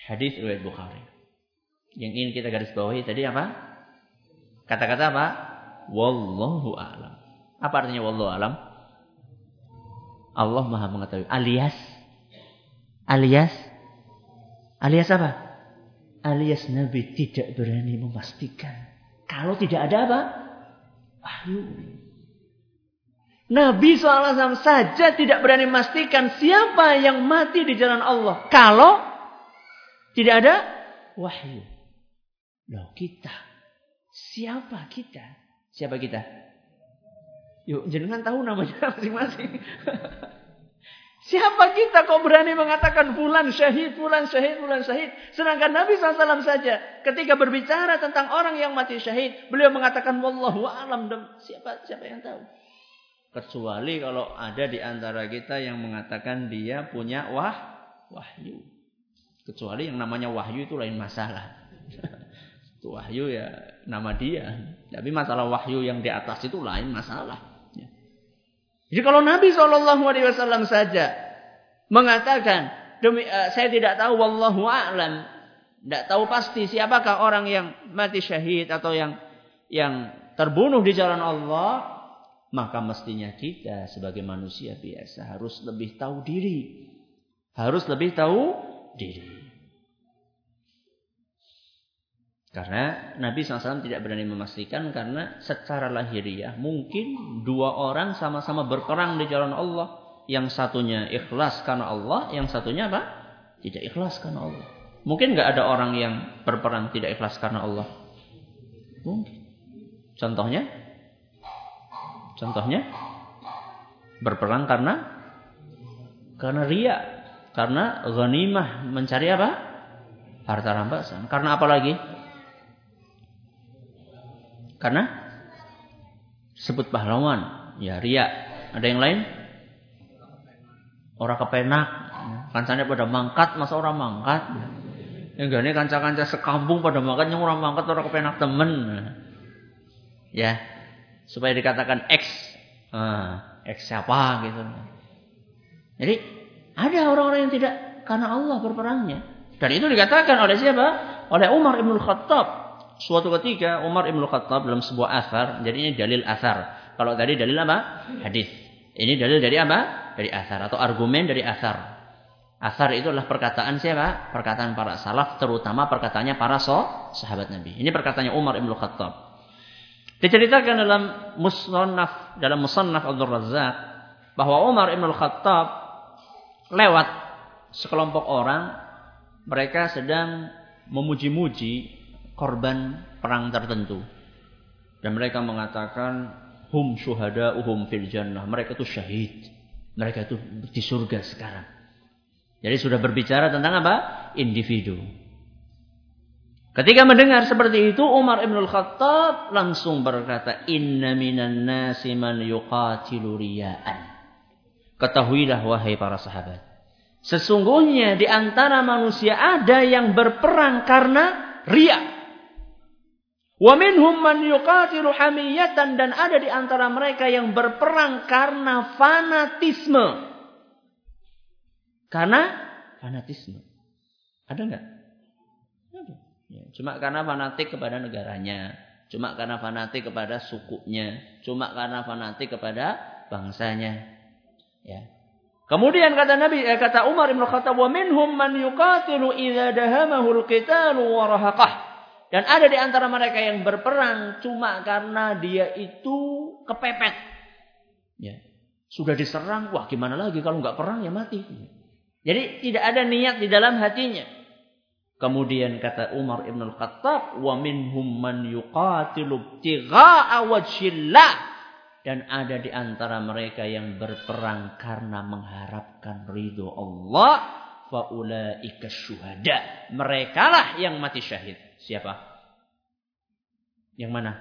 Hadis riwayat Bukhari. Yang ingin kita garis bawahi tadi apa? Kata-kata apa? Wallahu a'lam. Apa artinya wallahu a'lam? Allah Maha mengetahui. Alias alias alias apa? Alias Nabi tidak berani memastikan. Kalau tidak ada apa? Wahyu. Nabi SAW saja tidak berani memastikan siapa yang mati di jalan Allah. Kalau tidak ada wahyu. Loh kita. Siapa kita? Siapa kita? Yuk, jenengan tahu namanya masing-masing. Siapa kita kok berani mengatakan fulan syahid, fulan syahid, fulan syahid. Sedangkan Nabi SAW saja ketika berbicara tentang orang yang mati syahid. Beliau mengatakan wallahu alam. Siapa siapa yang tahu? Kecuali kalau ada di antara kita yang mengatakan dia punya wah wahyu. Kecuali yang namanya wahyu itu lain masalah. Itu wahyu ya nama dia. Tapi masalah wahyu yang di atas itu lain masalah. Ya. Jadi kalau Nabi Wasallam saja mengatakan demi uh, saya tidak tahu wallahu a'lam tidak tahu pasti siapakah orang yang mati syahid atau yang yang terbunuh di jalan Allah maka mestinya kita sebagai manusia biasa harus lebih tahu diri. Harus lebih tahu diri. Karena Nabi SAW tidak berani memastikan karena secara lahiriah mungkin dua orang sama-sama berperang di jalan Allah. Yang satunya ikhlas karena Allah, yang satunya apa? Tidak ikhlas karena Allah. Mungkin nggak ada orang yang berperang tidak ikhlas karena Allah. Mungkin. Contohnya? Contohnya? Berperang karena? Karena ria. Karena ghanimah mencari apa? Harta rampasan. Karena apa lagi? Karena sebut pahlawan, ya ria. Ada yang lain? Orang kepenak, kancanya pada mangkat, masa orang mangkat? Yang gak ini kanca-kanca sekampung pada mangkat, yang orang mangkat orang kepenak temen. Ya, supaya dikatakan X, ah, X siapa gitu. Jadi ada orang-orang yang tidak karena Allah berperangnya. Dan itu dikatakan oleh siapa? Oleh Umar ibn Khattab suatu ketika Umar Ibn Khattab dalam sebuah asar, jadi ini dalil asar. Kalau tadi dalil apa? Hadis. Ini dalil dari apa? Dari asar atau argumen dari asar. Asar itu adalah perkataan siapa? Perkataan para salaf, terutama perkataannya para so, sahabat Nabi. Ini perkataannya Umar Ibn Khattab. Diceritakan dalam musnaf dalam musannaf Abdul Razak bahwa Umar Ibn Khattab lewat sekelompok orang mereka sedang memuji-muji korban perang tertentu. Dan mereka mengatakan hum syuhada uhum fil jannah. Mereka itu syahid. Mereka itu di surga sekarang. Jadi sudah berbicara tentang apa? Individu. Ketika mendengar seperti itu, Umar Ibn Khattab langsung berkata, Inna minan nasi man yuqatilu riya'an. Ketahuilah wahai para sahabat. Sesungguhnya di antara manusia ada yang berperang karena riak. Wa minhum man yuqatilu hamiyatan dan ada di antara mereka yang berperang karena fanatisme. Karena fanatisme. Ada enggak? Ada. Ya, cuma karena fanatik kepada negaranya, cuma karena fanatik kepada sukunya, cuma karena fanatik kepada bangsanya. Ya. Kemudian kata Nabi eh, kata Umar bin Khattab wa minhum man yuqatilu idza dahamahu al-qitalu wa rahaqah. Dan ada di antara mereka yang berperang cuma karena dia itu kepepet. Ya. Sudah diserang, wah gimana lagi kalau nggak perang ya mati. Jadi tidak ada niat di dalam hatinya. Kemudian kata Umar Ibn Al-Khattab, "Wa minhum man yuqatilu ibtigha'a wajhillah." Dan ada di antara mereka yang berperang karena mengharapkan ridho Allah. Faulaika syuhada. Merekalah yang mati syahid. Siapa? Yang mana?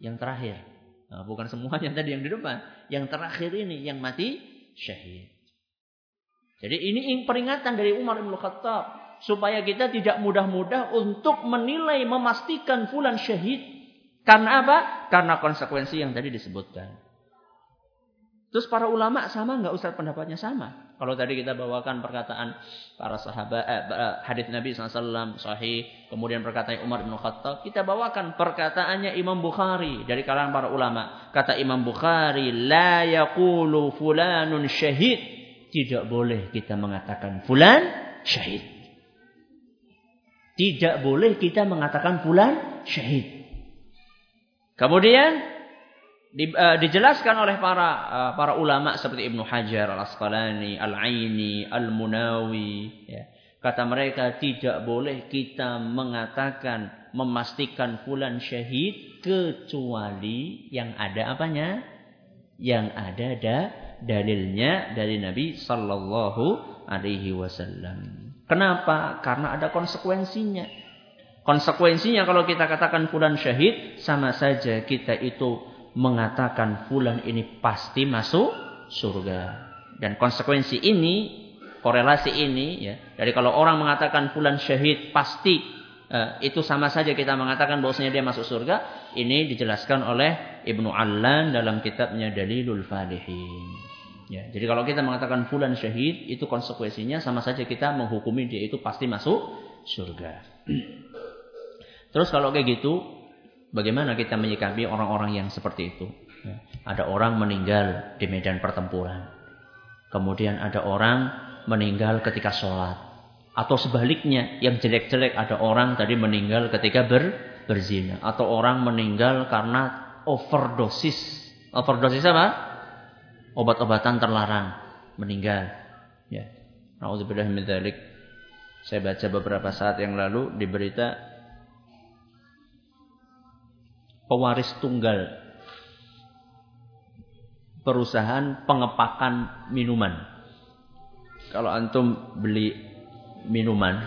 Yang terakhir. Nah, bukan semuanya tadi yang di depan. Yang terakhir ini yang mati syahid. Jadi ini peringatan dari Umar bin Khattab supaya kita tidak mudah-mudah untuk menilai memastikan fulan syahid. Karena apa? Karena konsekuensi yang tadi disebutkan. Terus para ulama sama nggak usah pendapatnya sama. Kalau tadi kita bawakan perkataan para sahabat, eh, hadis Nabi SAW sahih, kemudian perkataan Umar bin Khattab, kita bawakan perkataannya Imam Bukhari dari kalangan para ulama. Kata Imam Bukhari, la yaqulu fulanun syahid. Tidak boleh kita mengatakan fulan syahid. Tidak boleh kita mengatakan fulan syahid. Kemudian di, uh, dijelaskan oleh para uh, para ulama seperti Ibnu Hajar Al Asqalani, Al Aini, Al Munawi. Ya. Kata mereka tidak boleh kita mengatakan memastikan fulan syahid kecuali yang ada apanya? Yang ada ada dalilnya dari Nabi Sallallahu Alaihi Wasallam. Kenapa? Karena ada konsekuensinya. Konsekuensinya kalau kita katakan fulan syahid sama saja kita itu mengatakan fulan ini pasti masuk surga. Dan konsekuensi ini, korelasi ini ya, dari kalau orang mengatakan fulan syahid pasti uh, itu sama saja kita mengatakan bahwasanya dia masuk surga. Ini dijelaskan oleh Ibnu Allan dalam kitabnya Dalilul Falihin. Ya, jadi kalau kita mengatakan fulan syahid itu konsekuensinya sama saja kita menghukumi dia itu pasti masuk surga. Terus kalau kayak gitu Bagaimana kita menyikapi orang-orang yang seperti itu? Ada orang meninggal di medan pertempuran. Kemudian ada orang meninggal ketika sholat. Atau sebaliknya, yang jelek-jelek ada orang tadi meninggal ketika ber, berzina. Atau orang meninggal karena overdosis. Overdosis apa? Obat-obatan terlarang. Meninggal. Ya. Nauzubillah min dzalik. Saya baca beberapa saat yang lalu di berita pewaris tunggal perusahaan pengepakan minuman. Kalau antum beli minuman,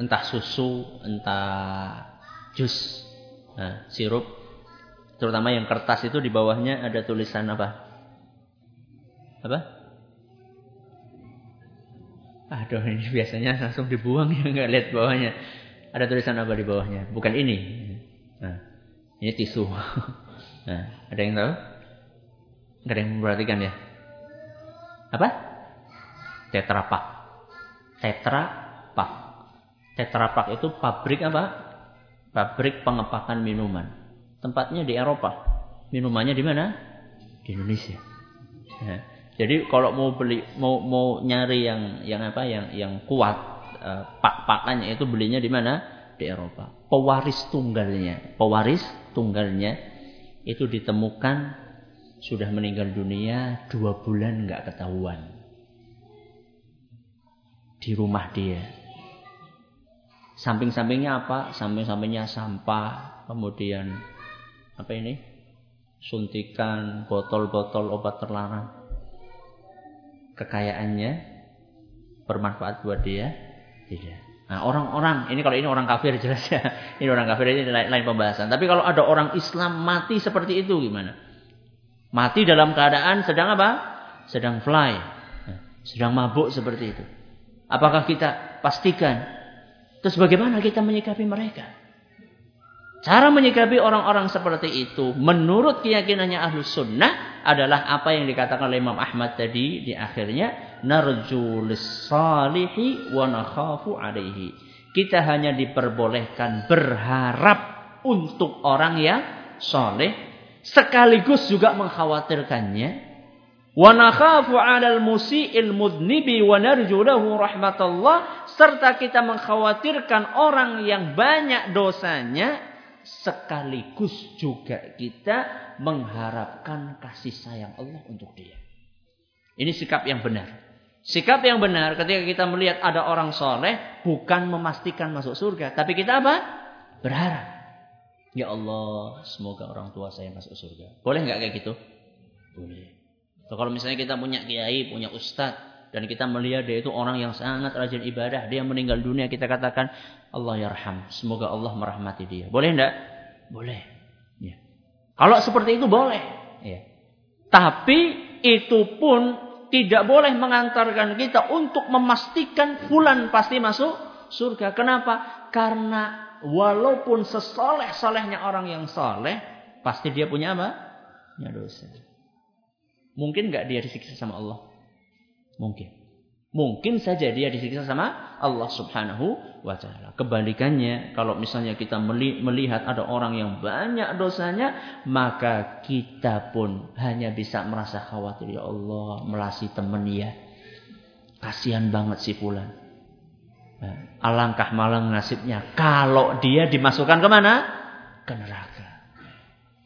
entah susu, entah jus, nah, sirup, terutama yang kertas itu di bawahnya ada tulisan apa? Apa? Aduh ini biasanya langsung dibuang ya nggak lihat bawahnya. Ada tulisan apa di bawahnya? Bukan ini. Nah, ini tisu. Nah, ada yang tahu? Gak ada yang memperhatikan ya? Apa? Tetra Pak. Tetra Pak. Tetra Pak itu pabrik apa? Pabrik pengepakan minuman. Tempatnya di Eropa. Minumannya di mana? Di Indonesia. Nah, jadi kalau mau beli mau mau nyari yang yang apa yang yang kuat eh, pak-pakannya itu belinya di mana? Di Eropa. Pewaris tunggalnya, pewaris tunggalnya itu ditemukan sudah meninggal dunia dua bulan nggak ketahuan di rumah dia. Samping-sampingnya apa? Samping-sampingnya sampah, kemudian apa ini? Suntikan, botol-botol obat terlarang. Kekayaannya bermanfaat buat dia? Tidak. Nah, orang-orang ini kalau ini orang kafir jelas ya. Ini orang kafir ini lain, lain pembahasan. Tapi kalau ada orang Islam mati seperti itu gimana? Mati dalam keadaan sedang apa? Sedang fly. Sedang mabuk seperti itu. Apakah kita pastikan? Terus bagaimana kita menyikapi mereka? Cara menyikapi orang-orang seperti itu menurut keyakinannya ahlus sunnah adalah apa yang dikatakan oleh Imam Ahmad tadi di akhirnya narju salihi wa. Kita hanya diperbolehkan berharap untuk orang yang soleh sekaligus juga mengkhawatirkannya wa nakhafu 'alal mudnibi serta kita mengkhawatirkan orang yang banyak dosanya sekaligus juga kita mengharapkan kasih sayang Allah untuk dia. Ini sikap yang benar. Sikap yang benar ketika kita melihat ada orang soleh bukan memastikan masuk surga. Tapi kita apa? Berharap. Ya Allah, semoga orang tua saya masuk surga. Boleh nggak kayak gitu? Boleh. So, kalau misalnya kita punya kiai, punya ustadz, dan kita melihat dia itu orang yang sangat rajin ibadah, dia meninggal dunia, kita katakan Allah yarham. Semoga Allah merahmati dia. Boleh enggak? Boleh. Ya. Kalau seperti itu boleh. Ya. Tapi itu pun tidak boleh mengantarkan kita untuk memastikan fulan pasti masuk surga. Kenapa? Karena walaupun sesoleh-solehnya orang yang soleh, pasti dia punya apa? Punya dosa. Mungkin nggak dia disiksa sama Allah? Mungkin. Mungkin saja dia disiksa sama Allah Subhanahu wa taala. Kebalikannya, kalau misalnya kita melihat ada orang yang banyak dosanya, maka kita pun hanya bisa merasa khawatir ya Allah, melasi teman ya. Kasihan banget si fulan. Nah, alangkah malang nasibnya kalau dia dimasukkan ke mana? Ke neraka.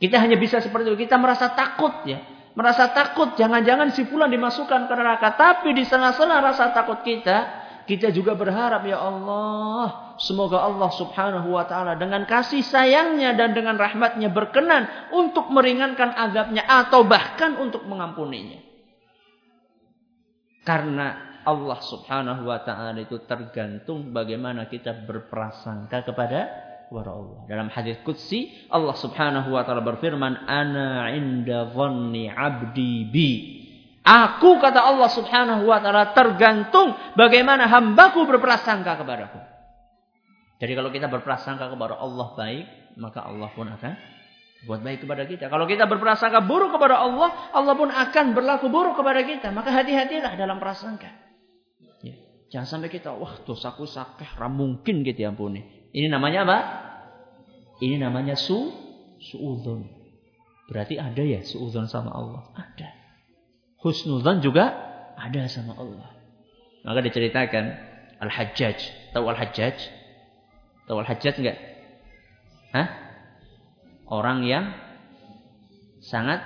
Kita hanya bisa seperti itu. Kita merasa takut ya merasa takut jangan-jangan si fulan dimasukkan ke neraka. Tapi di sela-sela rasa takut kita, kita juga berharap ya Allah, semoga Allah Subhanahu wa taala dengan kasih sayangnya dan dengan rahmatnya berkenan untuk meringankan azabnya atau bahkan untuk mengampuninya. Karena Allah Subhanahu wa taala itu tergantung bagaimana kita berprasangka kepada kepada Allah. Dalam hadis qudsi Allah Subhanahu wa taala berfirman, "Ana 'inda dhanni 'abdi bi." Aku kata Allah Subhanahu wa taala tergantung bagaimana hambaku berprasangka kepadaku. Jadi kalau kita berprasangka kepada Allah baik, maka Allah pun akan buat baik kepada kita. Kalau kita berprasangka buruk kepada Allah, Allah pun akan berlaku buruk kepada kita. Maka hati-hatilah dalam prasangka. Ya. Jangan sampai kita, wah dosaku sakeh, mungkin gitu ya ampuni. Ini namanya apa? Ini namanya su suudzon. Berarti ada ya suudzon sama Allah? Ada. Husnudzon juga ada sama Allah. Maka diceritakan Al-Hajjaj. Tahu Al-Hajjaj? Tahu Al-Hajjaj enggak? Hah? Orang yang sangat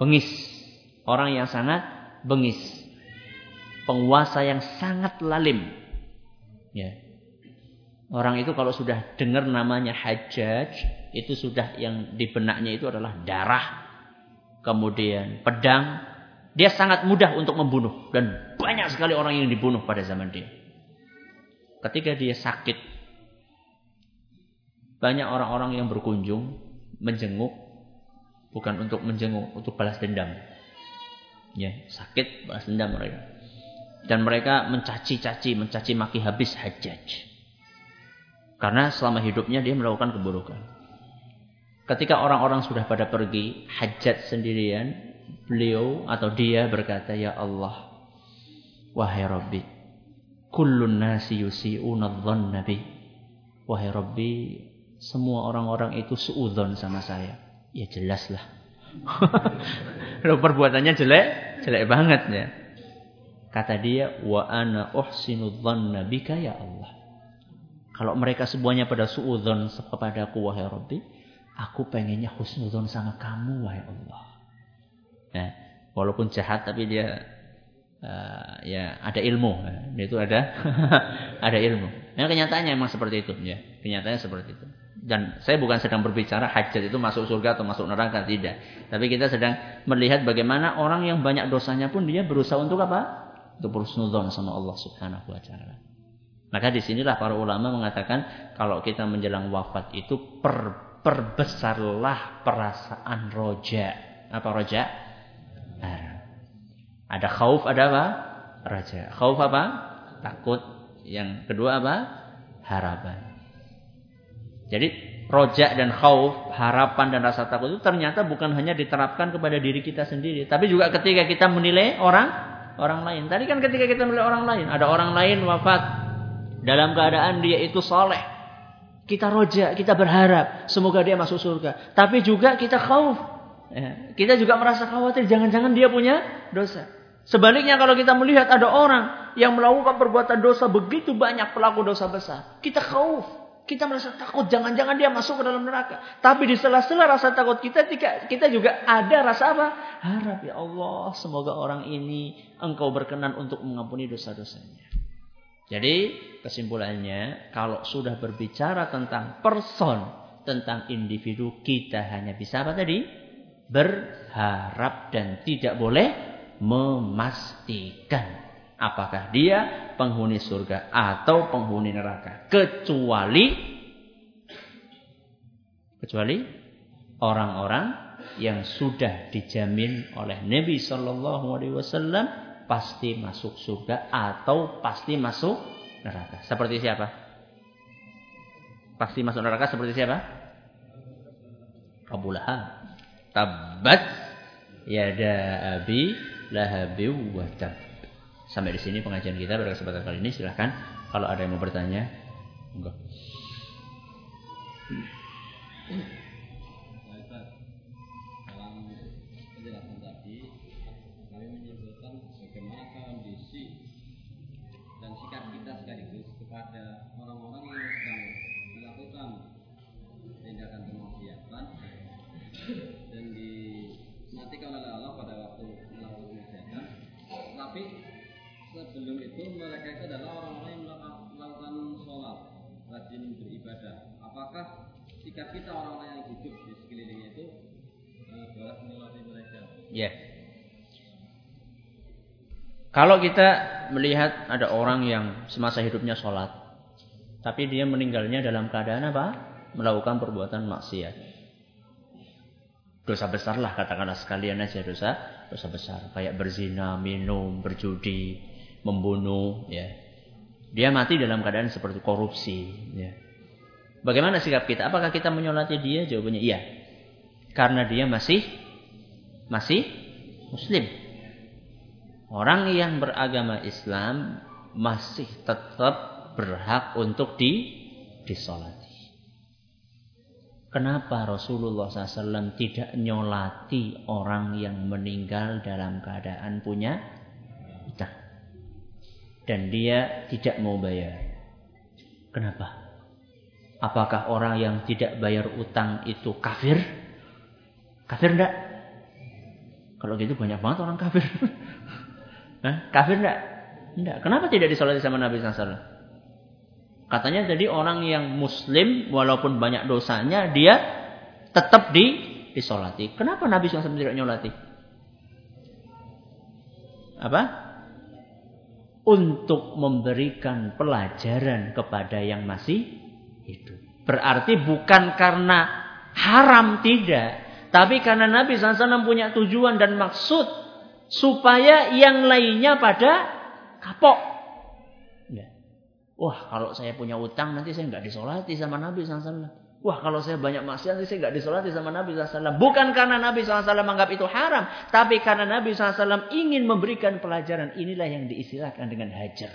bengis. Orang yang sangat bengis. Penguasa yang sangat lalim. Ya. Orang itu kalau sudah dengar namanya Hajjaj, itu sudah yang di benaknya itu adalah darah, kemudian pedang. Dia sangat mudah untuk membunuh dan banyak sekali orang yang dibunuh pada zaman dia. Ketika dia sakit, banyak orang-orang yang berkunjung menjenguk bukan untuk menjenguk, untuk balas dendam. Ya, sakit balas dendam mereka. Dan mereka mencaci-caci, mencaci maki habis Hajjaj. Karena selama hidupnya dia melakukan keburukan. Ketika orang-orang sudah pada pergi, hajat sendirian, beliau atau dia berkata, Ya Allah, wahai Rabbi, kullun nasi yusi'una nabi. Wahai Rabbi, semua orang-orang itu suudon sama saya. Ya jelaslah. Lalu perbuatannya jelek, jelek banget ya. Kata dia, wa ana uhsinu dhanna bika ya Allah. Kalau mereka semuanya pada suudzon kepada aku wahai Rabbi, aku pengennya husnudzon sama kamu wahai Allah. Nah, walaupun jahat tapi dia uh, ya ada ilmu. Nah, itu ada ada ilmu. Nah, kenyataannya memang seperti itu ya. Kenyataannya seperti itu. Dan saya bukan sedang berbicara hajat itu masuk surga atau masuk neraka tidak. Tapi kita sedang melihat bagaimana orang yang banyak dosanya pun dia berusaha untuk apa? Untuk berhusnudzon sama Allah Subhanahu wa taala. Maka di sinilah para ulama mengatakan kalau kita menjelang wafat itu per, perbesarlah perasaan roja. Apa roja? Ada khauf, ada apa? Raja. Khauf apa? Takut. Yang kedua apa? Harapan. Jadi roja dan khauf, harapan dan rasa takut itu ternyata bukan hanya diterapkan kepada diri kita sendiri, tapi juga ketika kita menilai orang orang lain. Tadi kan ketika kita menilai orang lain, ada orang lain wafat, dalam keadaan dia itu soleh. Kita roja, kita berharap semoga dia masuk surga. Tapi juga kita khauf. Ya, kita juga merasa khawatir jangan-jangan dia punya dosa. Sebaliknya kalau kita melihat ada orang yang melakukan perbuatan dosa begitu banyak pelaku dosa besar. Kita khauf. Kita merasa takut jangan-jangan dia masuk ke dalam neraka. Tapi di sela-sela rasa takut kita kita juga ada rasa apa? Harap ya Allah semoga orang ini engkau berkenan untuk mengampuni dosa-dosanya. Jadi kesimpulannya kalau sudah berbicara tentang person, tentang individu kita hanya bisa apa tadi? Berharap dan tidak boleh memastikan apakah dia penghuni surga atau penghuni neraka kecuali kecuali orang-orang yang sudah dijamin oleh Nabi Shallallahu Alaihi Wasallam pasti masuk surga atau pasti masuk neraka. Seperti siapa? Pasti masuk neraka seperti siapa? Abu Lahab. Tabat yada abi lahabi wa tab. Sampai di sini pengajian kita pada kesempatan kali ini silahkan kalau ada yang mau bertanya. Enggak. Mereka adalah orang-orang yang melakukan sholat, rajin beribadah. Apakah sikap kita orang-orang yang hidup di sekelilingnya itu uh, boleh menyolati mereka? Ya. Yeah. Kalau kita melihat ada orang yang semasa hidupnya sholat, tapi dia meninggalnya dalam keadaan apa? Melakukan perbuatan maksiat. Dosa besar lah katakanlah sekalian aja dosa dosa besar kayak berzina, minum, berjudi, membunuh, ya. Dia mati dalam keadaan seperti korupsi, ya. Bagaimana sikap kita? Apakah kita menyolati dia? Jawabannya iya. Karena dia masih masih muslim. Orang yang beragama Islam masih tetap berhak untuk di disolati. Kenapa Rasulullah SAW tidak nyolati orang yang meninggal dalam keadaan punya utang? Dan dia tidak mau bayar. Kenapa? Apakah orang yang tidak bayar utang itu kafir? Kafir enggak? Kalau gitu banyak banget orang kafir. Hah? Kafir enggak? Enggak. Kenapa tidak disolati sama Nabi SAW? Katanya jadi orang yang muslim walaupun banyak dosanya dia tetap di disolati. Kenapa Nabi SAW tidak nyolati? Apa? Untuk memberikan pelajaran kepada yang masih hidup. Berarti bukan karena haram tidak. Tapi karena Nabi SAW punya tujuan dan maksud. Supaya yang lainnya pada kapok. Wah kalau saya punya utang nanti saya nggak disolati sama Nabi SAW. Wah kalau saya banyak maksiat saya nggak disolati sama Nabi SAW. Bukan karena Nabi SAW menganggap itu haram. Tapi karena Nabi SAW ingin memberikan pelajaran. Inilah yang diistilahkan dengan hajar.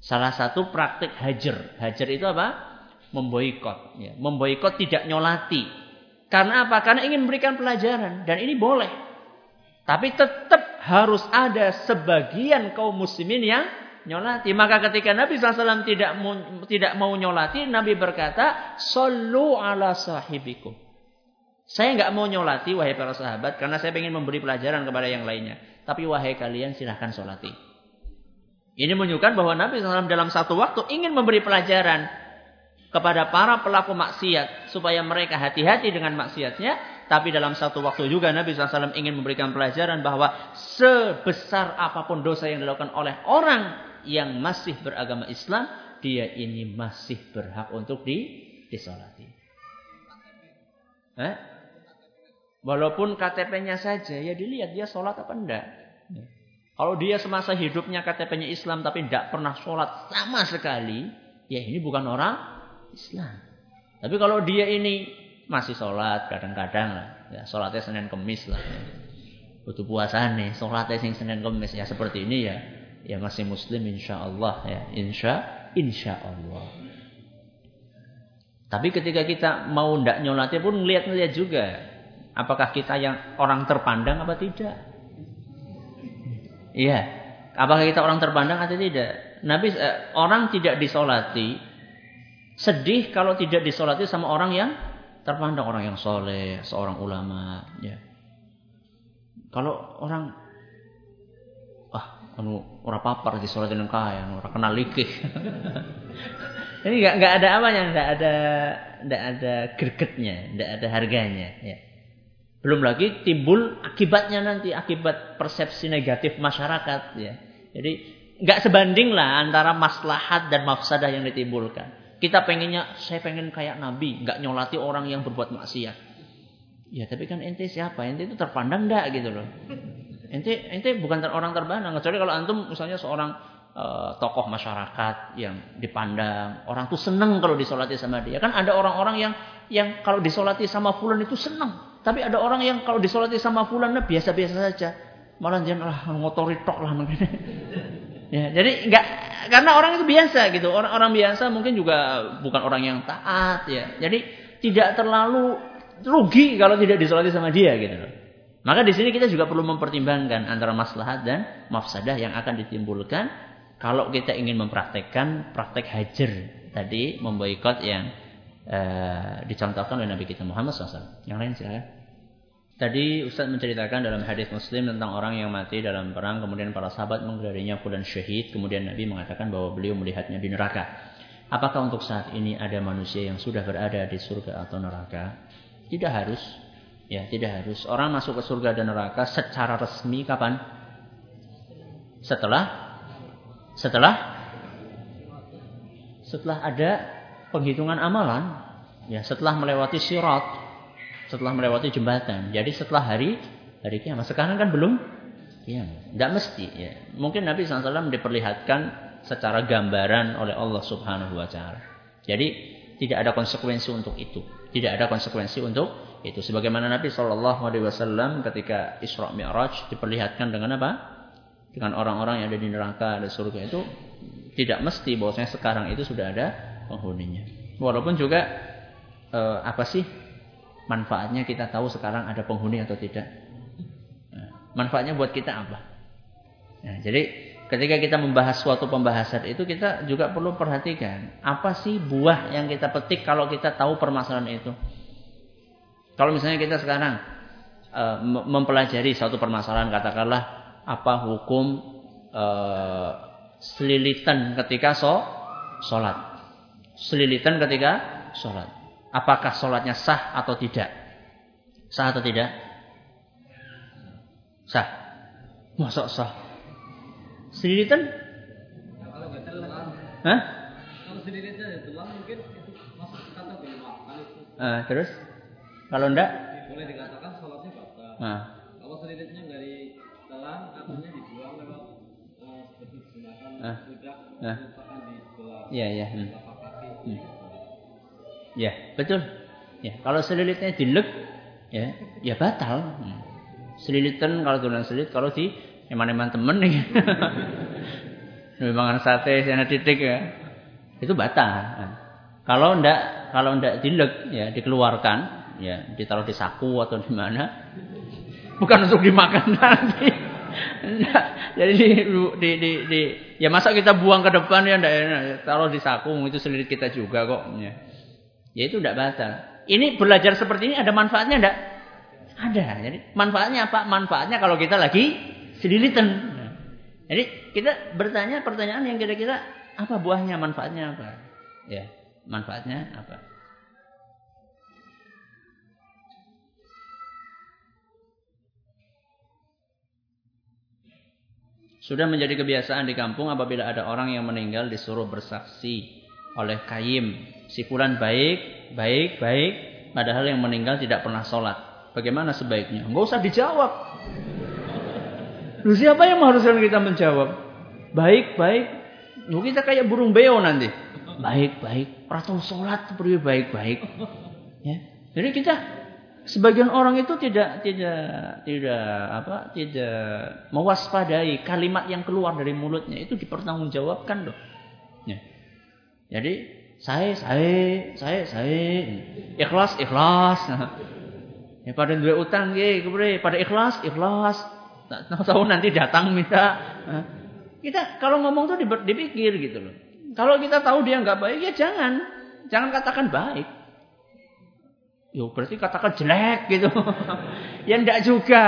Salah satu praktik hajar. Hajar itu apa? Memboikot. Ya. Memboikot tidak nyolati. Karena apa? Karena ingin memberikan pelajaran. Dan ini boleh. Tapi tetap harus ada sebagian kaum muslimin yang nyolati. Maka ketika Nabi SAW tidak mau, tidak mau nyolati, Nabi berkata, Sallu ala sahibikum. Saya nggak mau nyolati, wahai para sahabat, karena saya ingin memberi pelajaran kepada yang lainnya. Tapi wahai kalian silahkan solati. Ini menunjukkan bahwa Nabi SAW dalam satu waktu ingin memberi pelajaran kepada para pelaku maksiat supaya mereka hati-hati dengan maksiatnya. Tapi dalam satu waktu juga Nabi SAW ingin memberikan pelajaran bahwa sebesar apa pun dosa yang dilakukan oleh orang yang masih beragama Islam, dia ini masih berhak untuk di disolati. Eh? Walaupun KTP-nya saja, ya dilihat dia sholat apa enggak. Kalau dia semasa hidupnya KTP-nya Islam tapi tidak pernah sholat sama sekali, ya ini bukan orang Islam. Tapi kalau dia ini masih sholat kadang-kadang lah, ya sholatnya Senin Kemis lah. Butuh puasa nih, sholatnya Senin Kemis ya seperti ini ya ya masih muslim insya Allah ya. Insya insya Allah tapi ketika kita mau ndak nyolati pun ngeliat-ngeliat juga apakah kita yang orang terpandang apa tidak? Iya. Apakah kita orang terpandang atau tidak? Nabi eh, orang tidak disolati sedih kalau tidak disolati sama orang yang terpandang. Orang yang soleh seorang ulama ya. Kalau orang anu ora papar di sholat dengan kaya, ora kenal likih. Ini nggak nggak ada apanya, nggak ada nggak ada gregetnya, nggak ada harganya. Ya. Belum lagi timbul akibatnya nanti akibat persepsi negatif masyarakat. Ya. Jadi nggak sebanding lah antara maslahat dan mafsadah yang ditimbulkan. Kita pengennya, saya pengen kayak Nabi, nggak nyolati orang yang berbuat maksiat. Ya tapi kan ente siapa? Ente itu terpandang enggak gitu loh. Ente ente bukan orang terpandang kecuali kalau antum misalnya seorang uh, tokoh masyarakat yang dipandang, orang tuh seneng kalau disolati sama dia. Kan ada orang-orang yang yang kalau disolati sama fulan itu seneng. Tapi ada orang yang kalau disolati sama fulan nah biasa-biasa saja. Malah jangan lah ngotori tok lah mungkin. ya, jadi enggak karena orang itu biasa gitu. Orang-orang biasa mungkin juga bukan orang yang taat ya. Jadi tidak terlalu rugi kalau tidak disolati sama dia gitu maka di sini kita juga perlu mempertimbangkan antara maslahat dan mafsadah yang akan ditimbulkan kalau kita ingin mempraktekkan praktek hajar tadi memboikot yang uh, dicontohkan oleh Nabi kita Muhammad SAW. Yang lain silakan. Tadi Ustaz menceritakan dalam hadis Muslim tentang orang yang mati dalam perang, kemudian para sahabat menggelarinya bulan syahid, kemudian Nabi mengatakan bahwa beliau melihatnya di neraka. Apakah untuk saat ini ada manusia yang sudah berada di surga atau neraka? Tidak harus. Ya, tidak harus. Orang masuk ke surga dan neraka secara resmi kapan? Setelah setelah setelah ada penghitungan amalan, ya, setelah melewati sirat, setelah melewati jembatan. Jadi setelah hari hari kiamat. Sekarang kan belum ya, tidak mesti ya. Mungkin Nabi SAW diperlihatkan secara gambaran oleh Allah Subhanahu wa taala. Jadi tidak ada konsekuensi untuk itu. Tidak ada konsekuensi untuk itu sebagaimana Nabi Shallallahu Alaihi Wasallam ketika Isra Mi'raj diperlihatkan dengan apa? Dengan orang-orang yang ada di neraka ada surga itu tidak mesti bahwasanya sekarang itu sudah ada penghuninya. Walaupun juga eh, apa sih manfaatnya kita tahu sekarang ada penghuni atau tidak? Nah, manfaatnya buat kita apa? Nah, jadi ketika kita membahas suatu pembahasan itu kita juga perlu perhatikan apa sih buah yang kita petik kalau kita tahu permasalahan itu. Kalau misalnya kita sekarang uh, mempelajari suatu permasalahan katakanlah apa hukum uh, selilitan ketika so, sholat, selilitan ketika sholat. Apakah sholatnya sah atau tidak? Sah atau tidak? Sah. Masa sah? Selilitan? Hah? kalau selilitnya ya telan mungkin itu masuk itu Uh, terus? Kalau enggak? boleh dikatakan sholatnya batal. Nah, Kalau selilitnya nggak ditelan, artinya dibuang lewat eh, seperti gunakan Ah. budak, Ah. letakkan di sebelah iya iya. Hmm. kaki. Hmm. Ya, betul. Ya, kalau selilitnya dilek, ya, ya batal. Hmm. Selilitan kalau tulang selilit, kalau di eman-eman temen nih. Memang sate, sana titik ya. Itu batal. Nah, Kalau ndak kalau ndak dilek, ya dikeluarkan, ya ditaruh di saku atau di mana. Bukan untuk dimakan nanti. Jadi di, di, di, di, ya masa kita buang ke depan ya ndak enak. Ya, Taruh di saku itu selilit kita juga kok. Ya. Ya itu tidak batal. Ini belajar seperti ini ada manfaatnya enggak? Ada. Jadi manfaatnya apa? Manfaatnya kalau kita lagi selilitan. Nah, Jadi kita bertanya pertanyaan yang kira-kira apa buahnya, manfaatnya apa? Ya, manfaatnya apa? Sudah menjadi kebiasaan di kampung apabila ada orang yang meninggal disuruh bersaksi oleh kaim. Si fulan baik, baik, baik. Padahal yang meninggal tidak pernah sholat. Bagaimana sebaiknya? Enggak usah dijawab. Lu siapa yang mengharuskan kita menjawab? Baik, baik. Lu kita kayak burung beo nanti. Baik, baik. Pratau sholat seperti baik, baik. Ya. Jadi kita sebagian orang itu tidak tidak tidak apa tidak mewaspadai kalimat yang keluar dari mulutnya itu dipertanggungjawabkan loh. Ya. Jadi saya saya saya saya ikhlas ikhlas. Ya pada dua utang kebre pada ikhlas ikhlas. Tak tahu nanti datang minta. Kita kalau ngomong tuh dipikir gitu loh. Kalau kita tahu dia nggak baik ya jangan jangan katakan baik. Yo berarti katakan jelek gitu. ya enggak juga.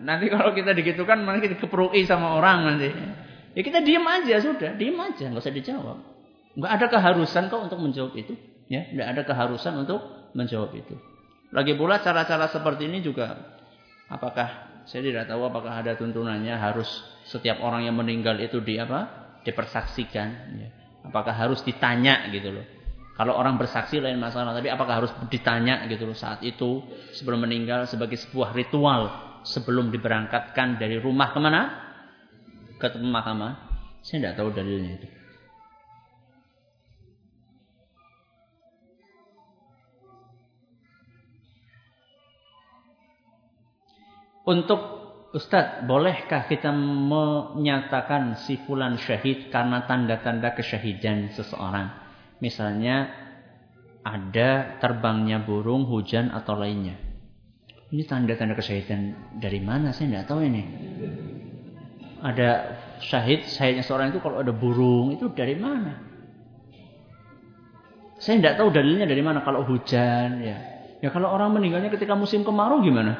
Nanti kalau kita digitukan nanti kita keperui sama orang nanti. Ya kita diam aja sudah, diam aja, nggak usah dijawab. Nggak ada keharusan kok untuk menjawab itu. Ya, nggak ada keharusan untuk menjawab itu. Lagi pula cara-cara seperti ini juga apakah saya tidak tahu apakah ada tuntunannya harus setiap orang yang meninggal itu di apa? dipersaksikan ya. Apakah harus ditanya gitu loh. Kalau orang bersaksi lain masalah, tapi apakah harus ditanya gitu loh saat itu sebelum meninggal sebagai sebuah ritual sebelum diberangkatkan dari rumah ke mana? Ke pemakaman. Saya tidak tahu dalilnya itu. Untuk Ustadz, bolehkah kita menyatakan si fulan syahid karena tanda-tanda kesyahidan seseorang? Misalnya ada terbangnya burung, hujan atau lainnya. Ini tanda-tanda kesyahidan dari mana? Saya tidak tahu ini. Ada syahid, syahidnya seorang itu kalau ada burung itu dari mana? Saya tidak tahu dalilnya dari mana kalau hujan ya. Ya kalau orang meninggalnya ketika musim kemarau gimana?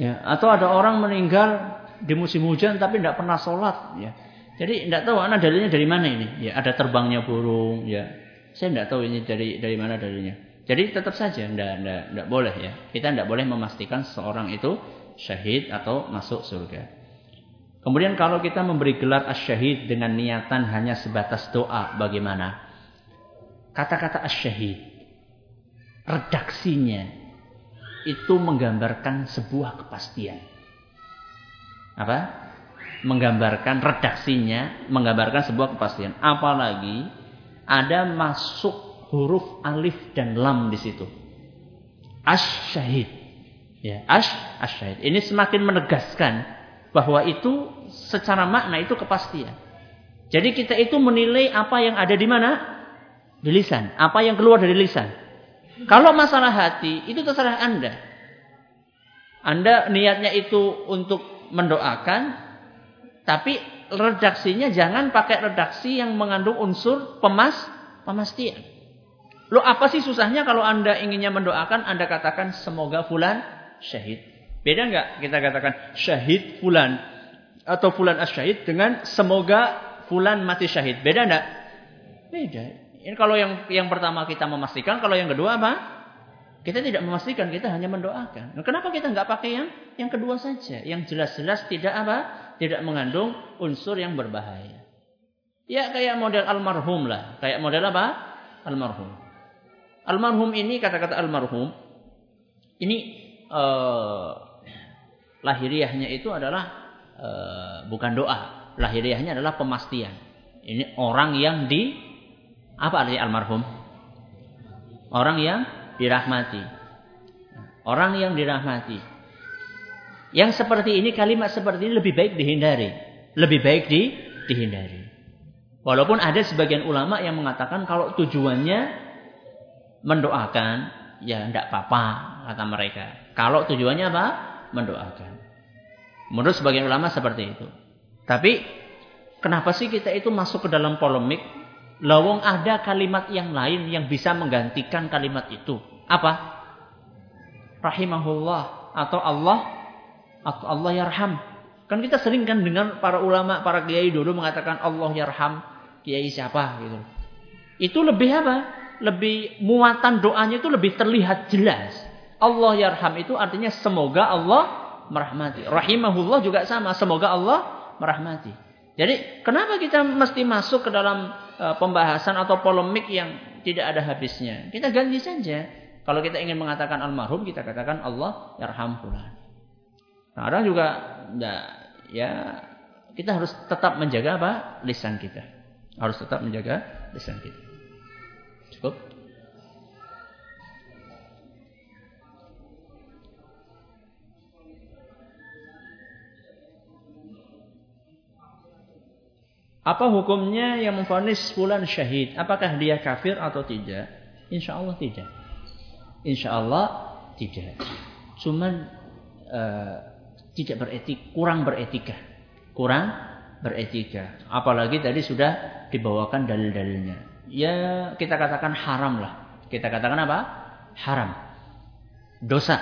Ya, atau ada orang meninggal di musim hujan tapi tidak pernah sholat. Ya. Jadi tidak tahu anak dalilnya dari mana ini. Ya, ada terbangnya burung. Ya, saya tidak tahu ini dari dari mana dalilnya. Jadi tetap saja tidak tidak tidak boleh ya. Kita tidak boleh memastikan seorang itu syahid atau masuk surga. Kemudian kalau kita memberi gelar asyahid dengan niatan hanya sebatas doa, bagaimana? Kata-kata asyahid, redaksinya itu menggambarkan sebuah kepastian. Apa? Menggambarkan redaksinya, menggambarkan sebuah kepastian. Apalagi ada masuk huruf alif dan lam di situ. Asyahid. Ya, ash asyahid. Ini semakin menegaskan bahwa itu secara makna itu kepastian. Jadi kita itu menilai apa yang ada di mana? Di lisan. Apa yang keluar dari lisan. Kalau masalah hati, itu terserah Anda. Anda niatnya itu untuk mendoakan, tapi redaksinya jangan pakai redaksi yang mengandung unsur pemas pemastian. Lo apa sih susahnya kalau Anda inginnya mendoakan, Anda katakan semoga fulan syahid. Beda nggak kita katakan syahid fulan atau fulan asyahid dengan semoga fulan mati syahid. Beda enggak? Beda. Ini kalau yang yang pertama kita memastikan, kalau yang kedua apa? Kita tidak memastikan, kita hanya mendoakan. Nah, kenapa kita nggak pakai yang yang kedua saja? Yang jelas-jelas tidak apa? Tidak mengandung unsur yang berbahaya. Ya kayak model almarhum lah. Kayak model apa? Almarhum. Almarhum ini kata-kata almarhum ini uh, lahiriahnya itu adalah uh, bukan doa. Lahiriahnya adalah pemastian. Ini orang yang di apa artinya almarhum? Orang yang dirahmati. Orang yang dirahmati. Yang seperti ini, kalimat seperti ini lebih baik dihindari. Lebih baik di, dihindari. Walaupun ada sebagian ulama yang mengatakan kalau tujuannya mendoakan, ya tidak apa-apa, kata mereka. Kalau tujuannya apa? Mendoakan. Menurut sebagian ulama seperti itu. Tapi kenapa sih kita itu masuk ke dalam polemik Lawong ada kalimat yang lain yang bisa menggantikan kalimat itu. Apa? Rahimahullah atau Allah atau Allah yarham. Kan kita sering kan dengar para ulama, para kiai dulu mengatakan Allah yarham kiai siapa gitu. Itu lebih apa? Lebih muatan doanya itu lebih terlihat jelas. Allah yarham itu artinya semoga Allah merahmati. Rahimahullah juga sama, semoga Allah merahmati. Jadi kenapa kita mesti masuk ke dalam E, pembahasan atau polemik yang tidak ada habisnya. Kita ganti saja. Kalau kita ingin mengatakan almarhum, kita katakan Allah yarham. Nah, orang juga enggak ya kita harus tetap menjaga apa? lisan kita. Harus tetap menjaga lisan kita. Cukup? Apa hukumnya yang memfonis fulan syahid? Apakah dia kafir atau tidak? Insya Allah tidak. Insya Allah tidak. Cuman uh, tidak beretik, kurang beretika, kurang beretika. Apalagi tadi sudah dibawakan dalil-dalilnya. Ya kita katakan haram lah. Kita katakan apa? Haram. Dosa.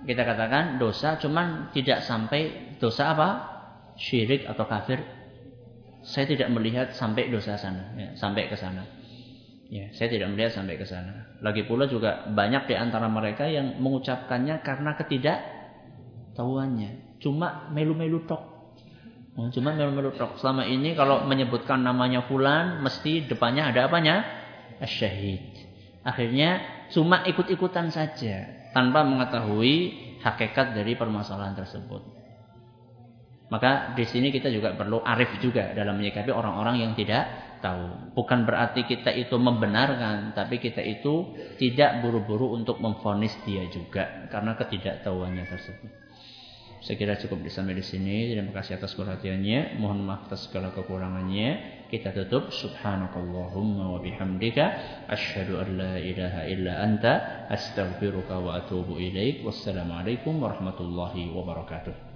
Kita katakan dosa, cuman tidak sampai dosa apa? Syirik atau kafir saya tidak melihat sampai dosa sana, ya, sampai ke sana. Ya, saya tidak melihat sampai ke sana. Lagi pula juga banyak di antara mereka yang mengucapkannya karena ketidaktahuannya. Cuma melu-melu tok. Oh, cuma melu-melu tok. Selama ini kalau menyebutkan namanya fulan, mesti depannya ada apanya? Asyahid. Akhirnya cuma ikut-ikutan saja tanpa mengetahui hakikat dari permasalahan tersebut. Maka di sini kita juga perlu arif juga dalam menyikapi orang-orang yang tidak tahu. Bukan berarti kita itu membenarkan, tapi kita itu tidak buru-buru untuk memfonis dia juga karena ketidaktahuannya tersebut. Saya kira cukup sampai di sini. Terima kasih atas perhatiannya. Mohon maaf atas segala kekurangannya. Kita tutup. Subhanakallahumma wa bihamdika. Ashhadu an la ilaha illa anta. Astaghfiruka wa atubu ilaik. Wassalamualaikum warahmatullahi wabarakatuh.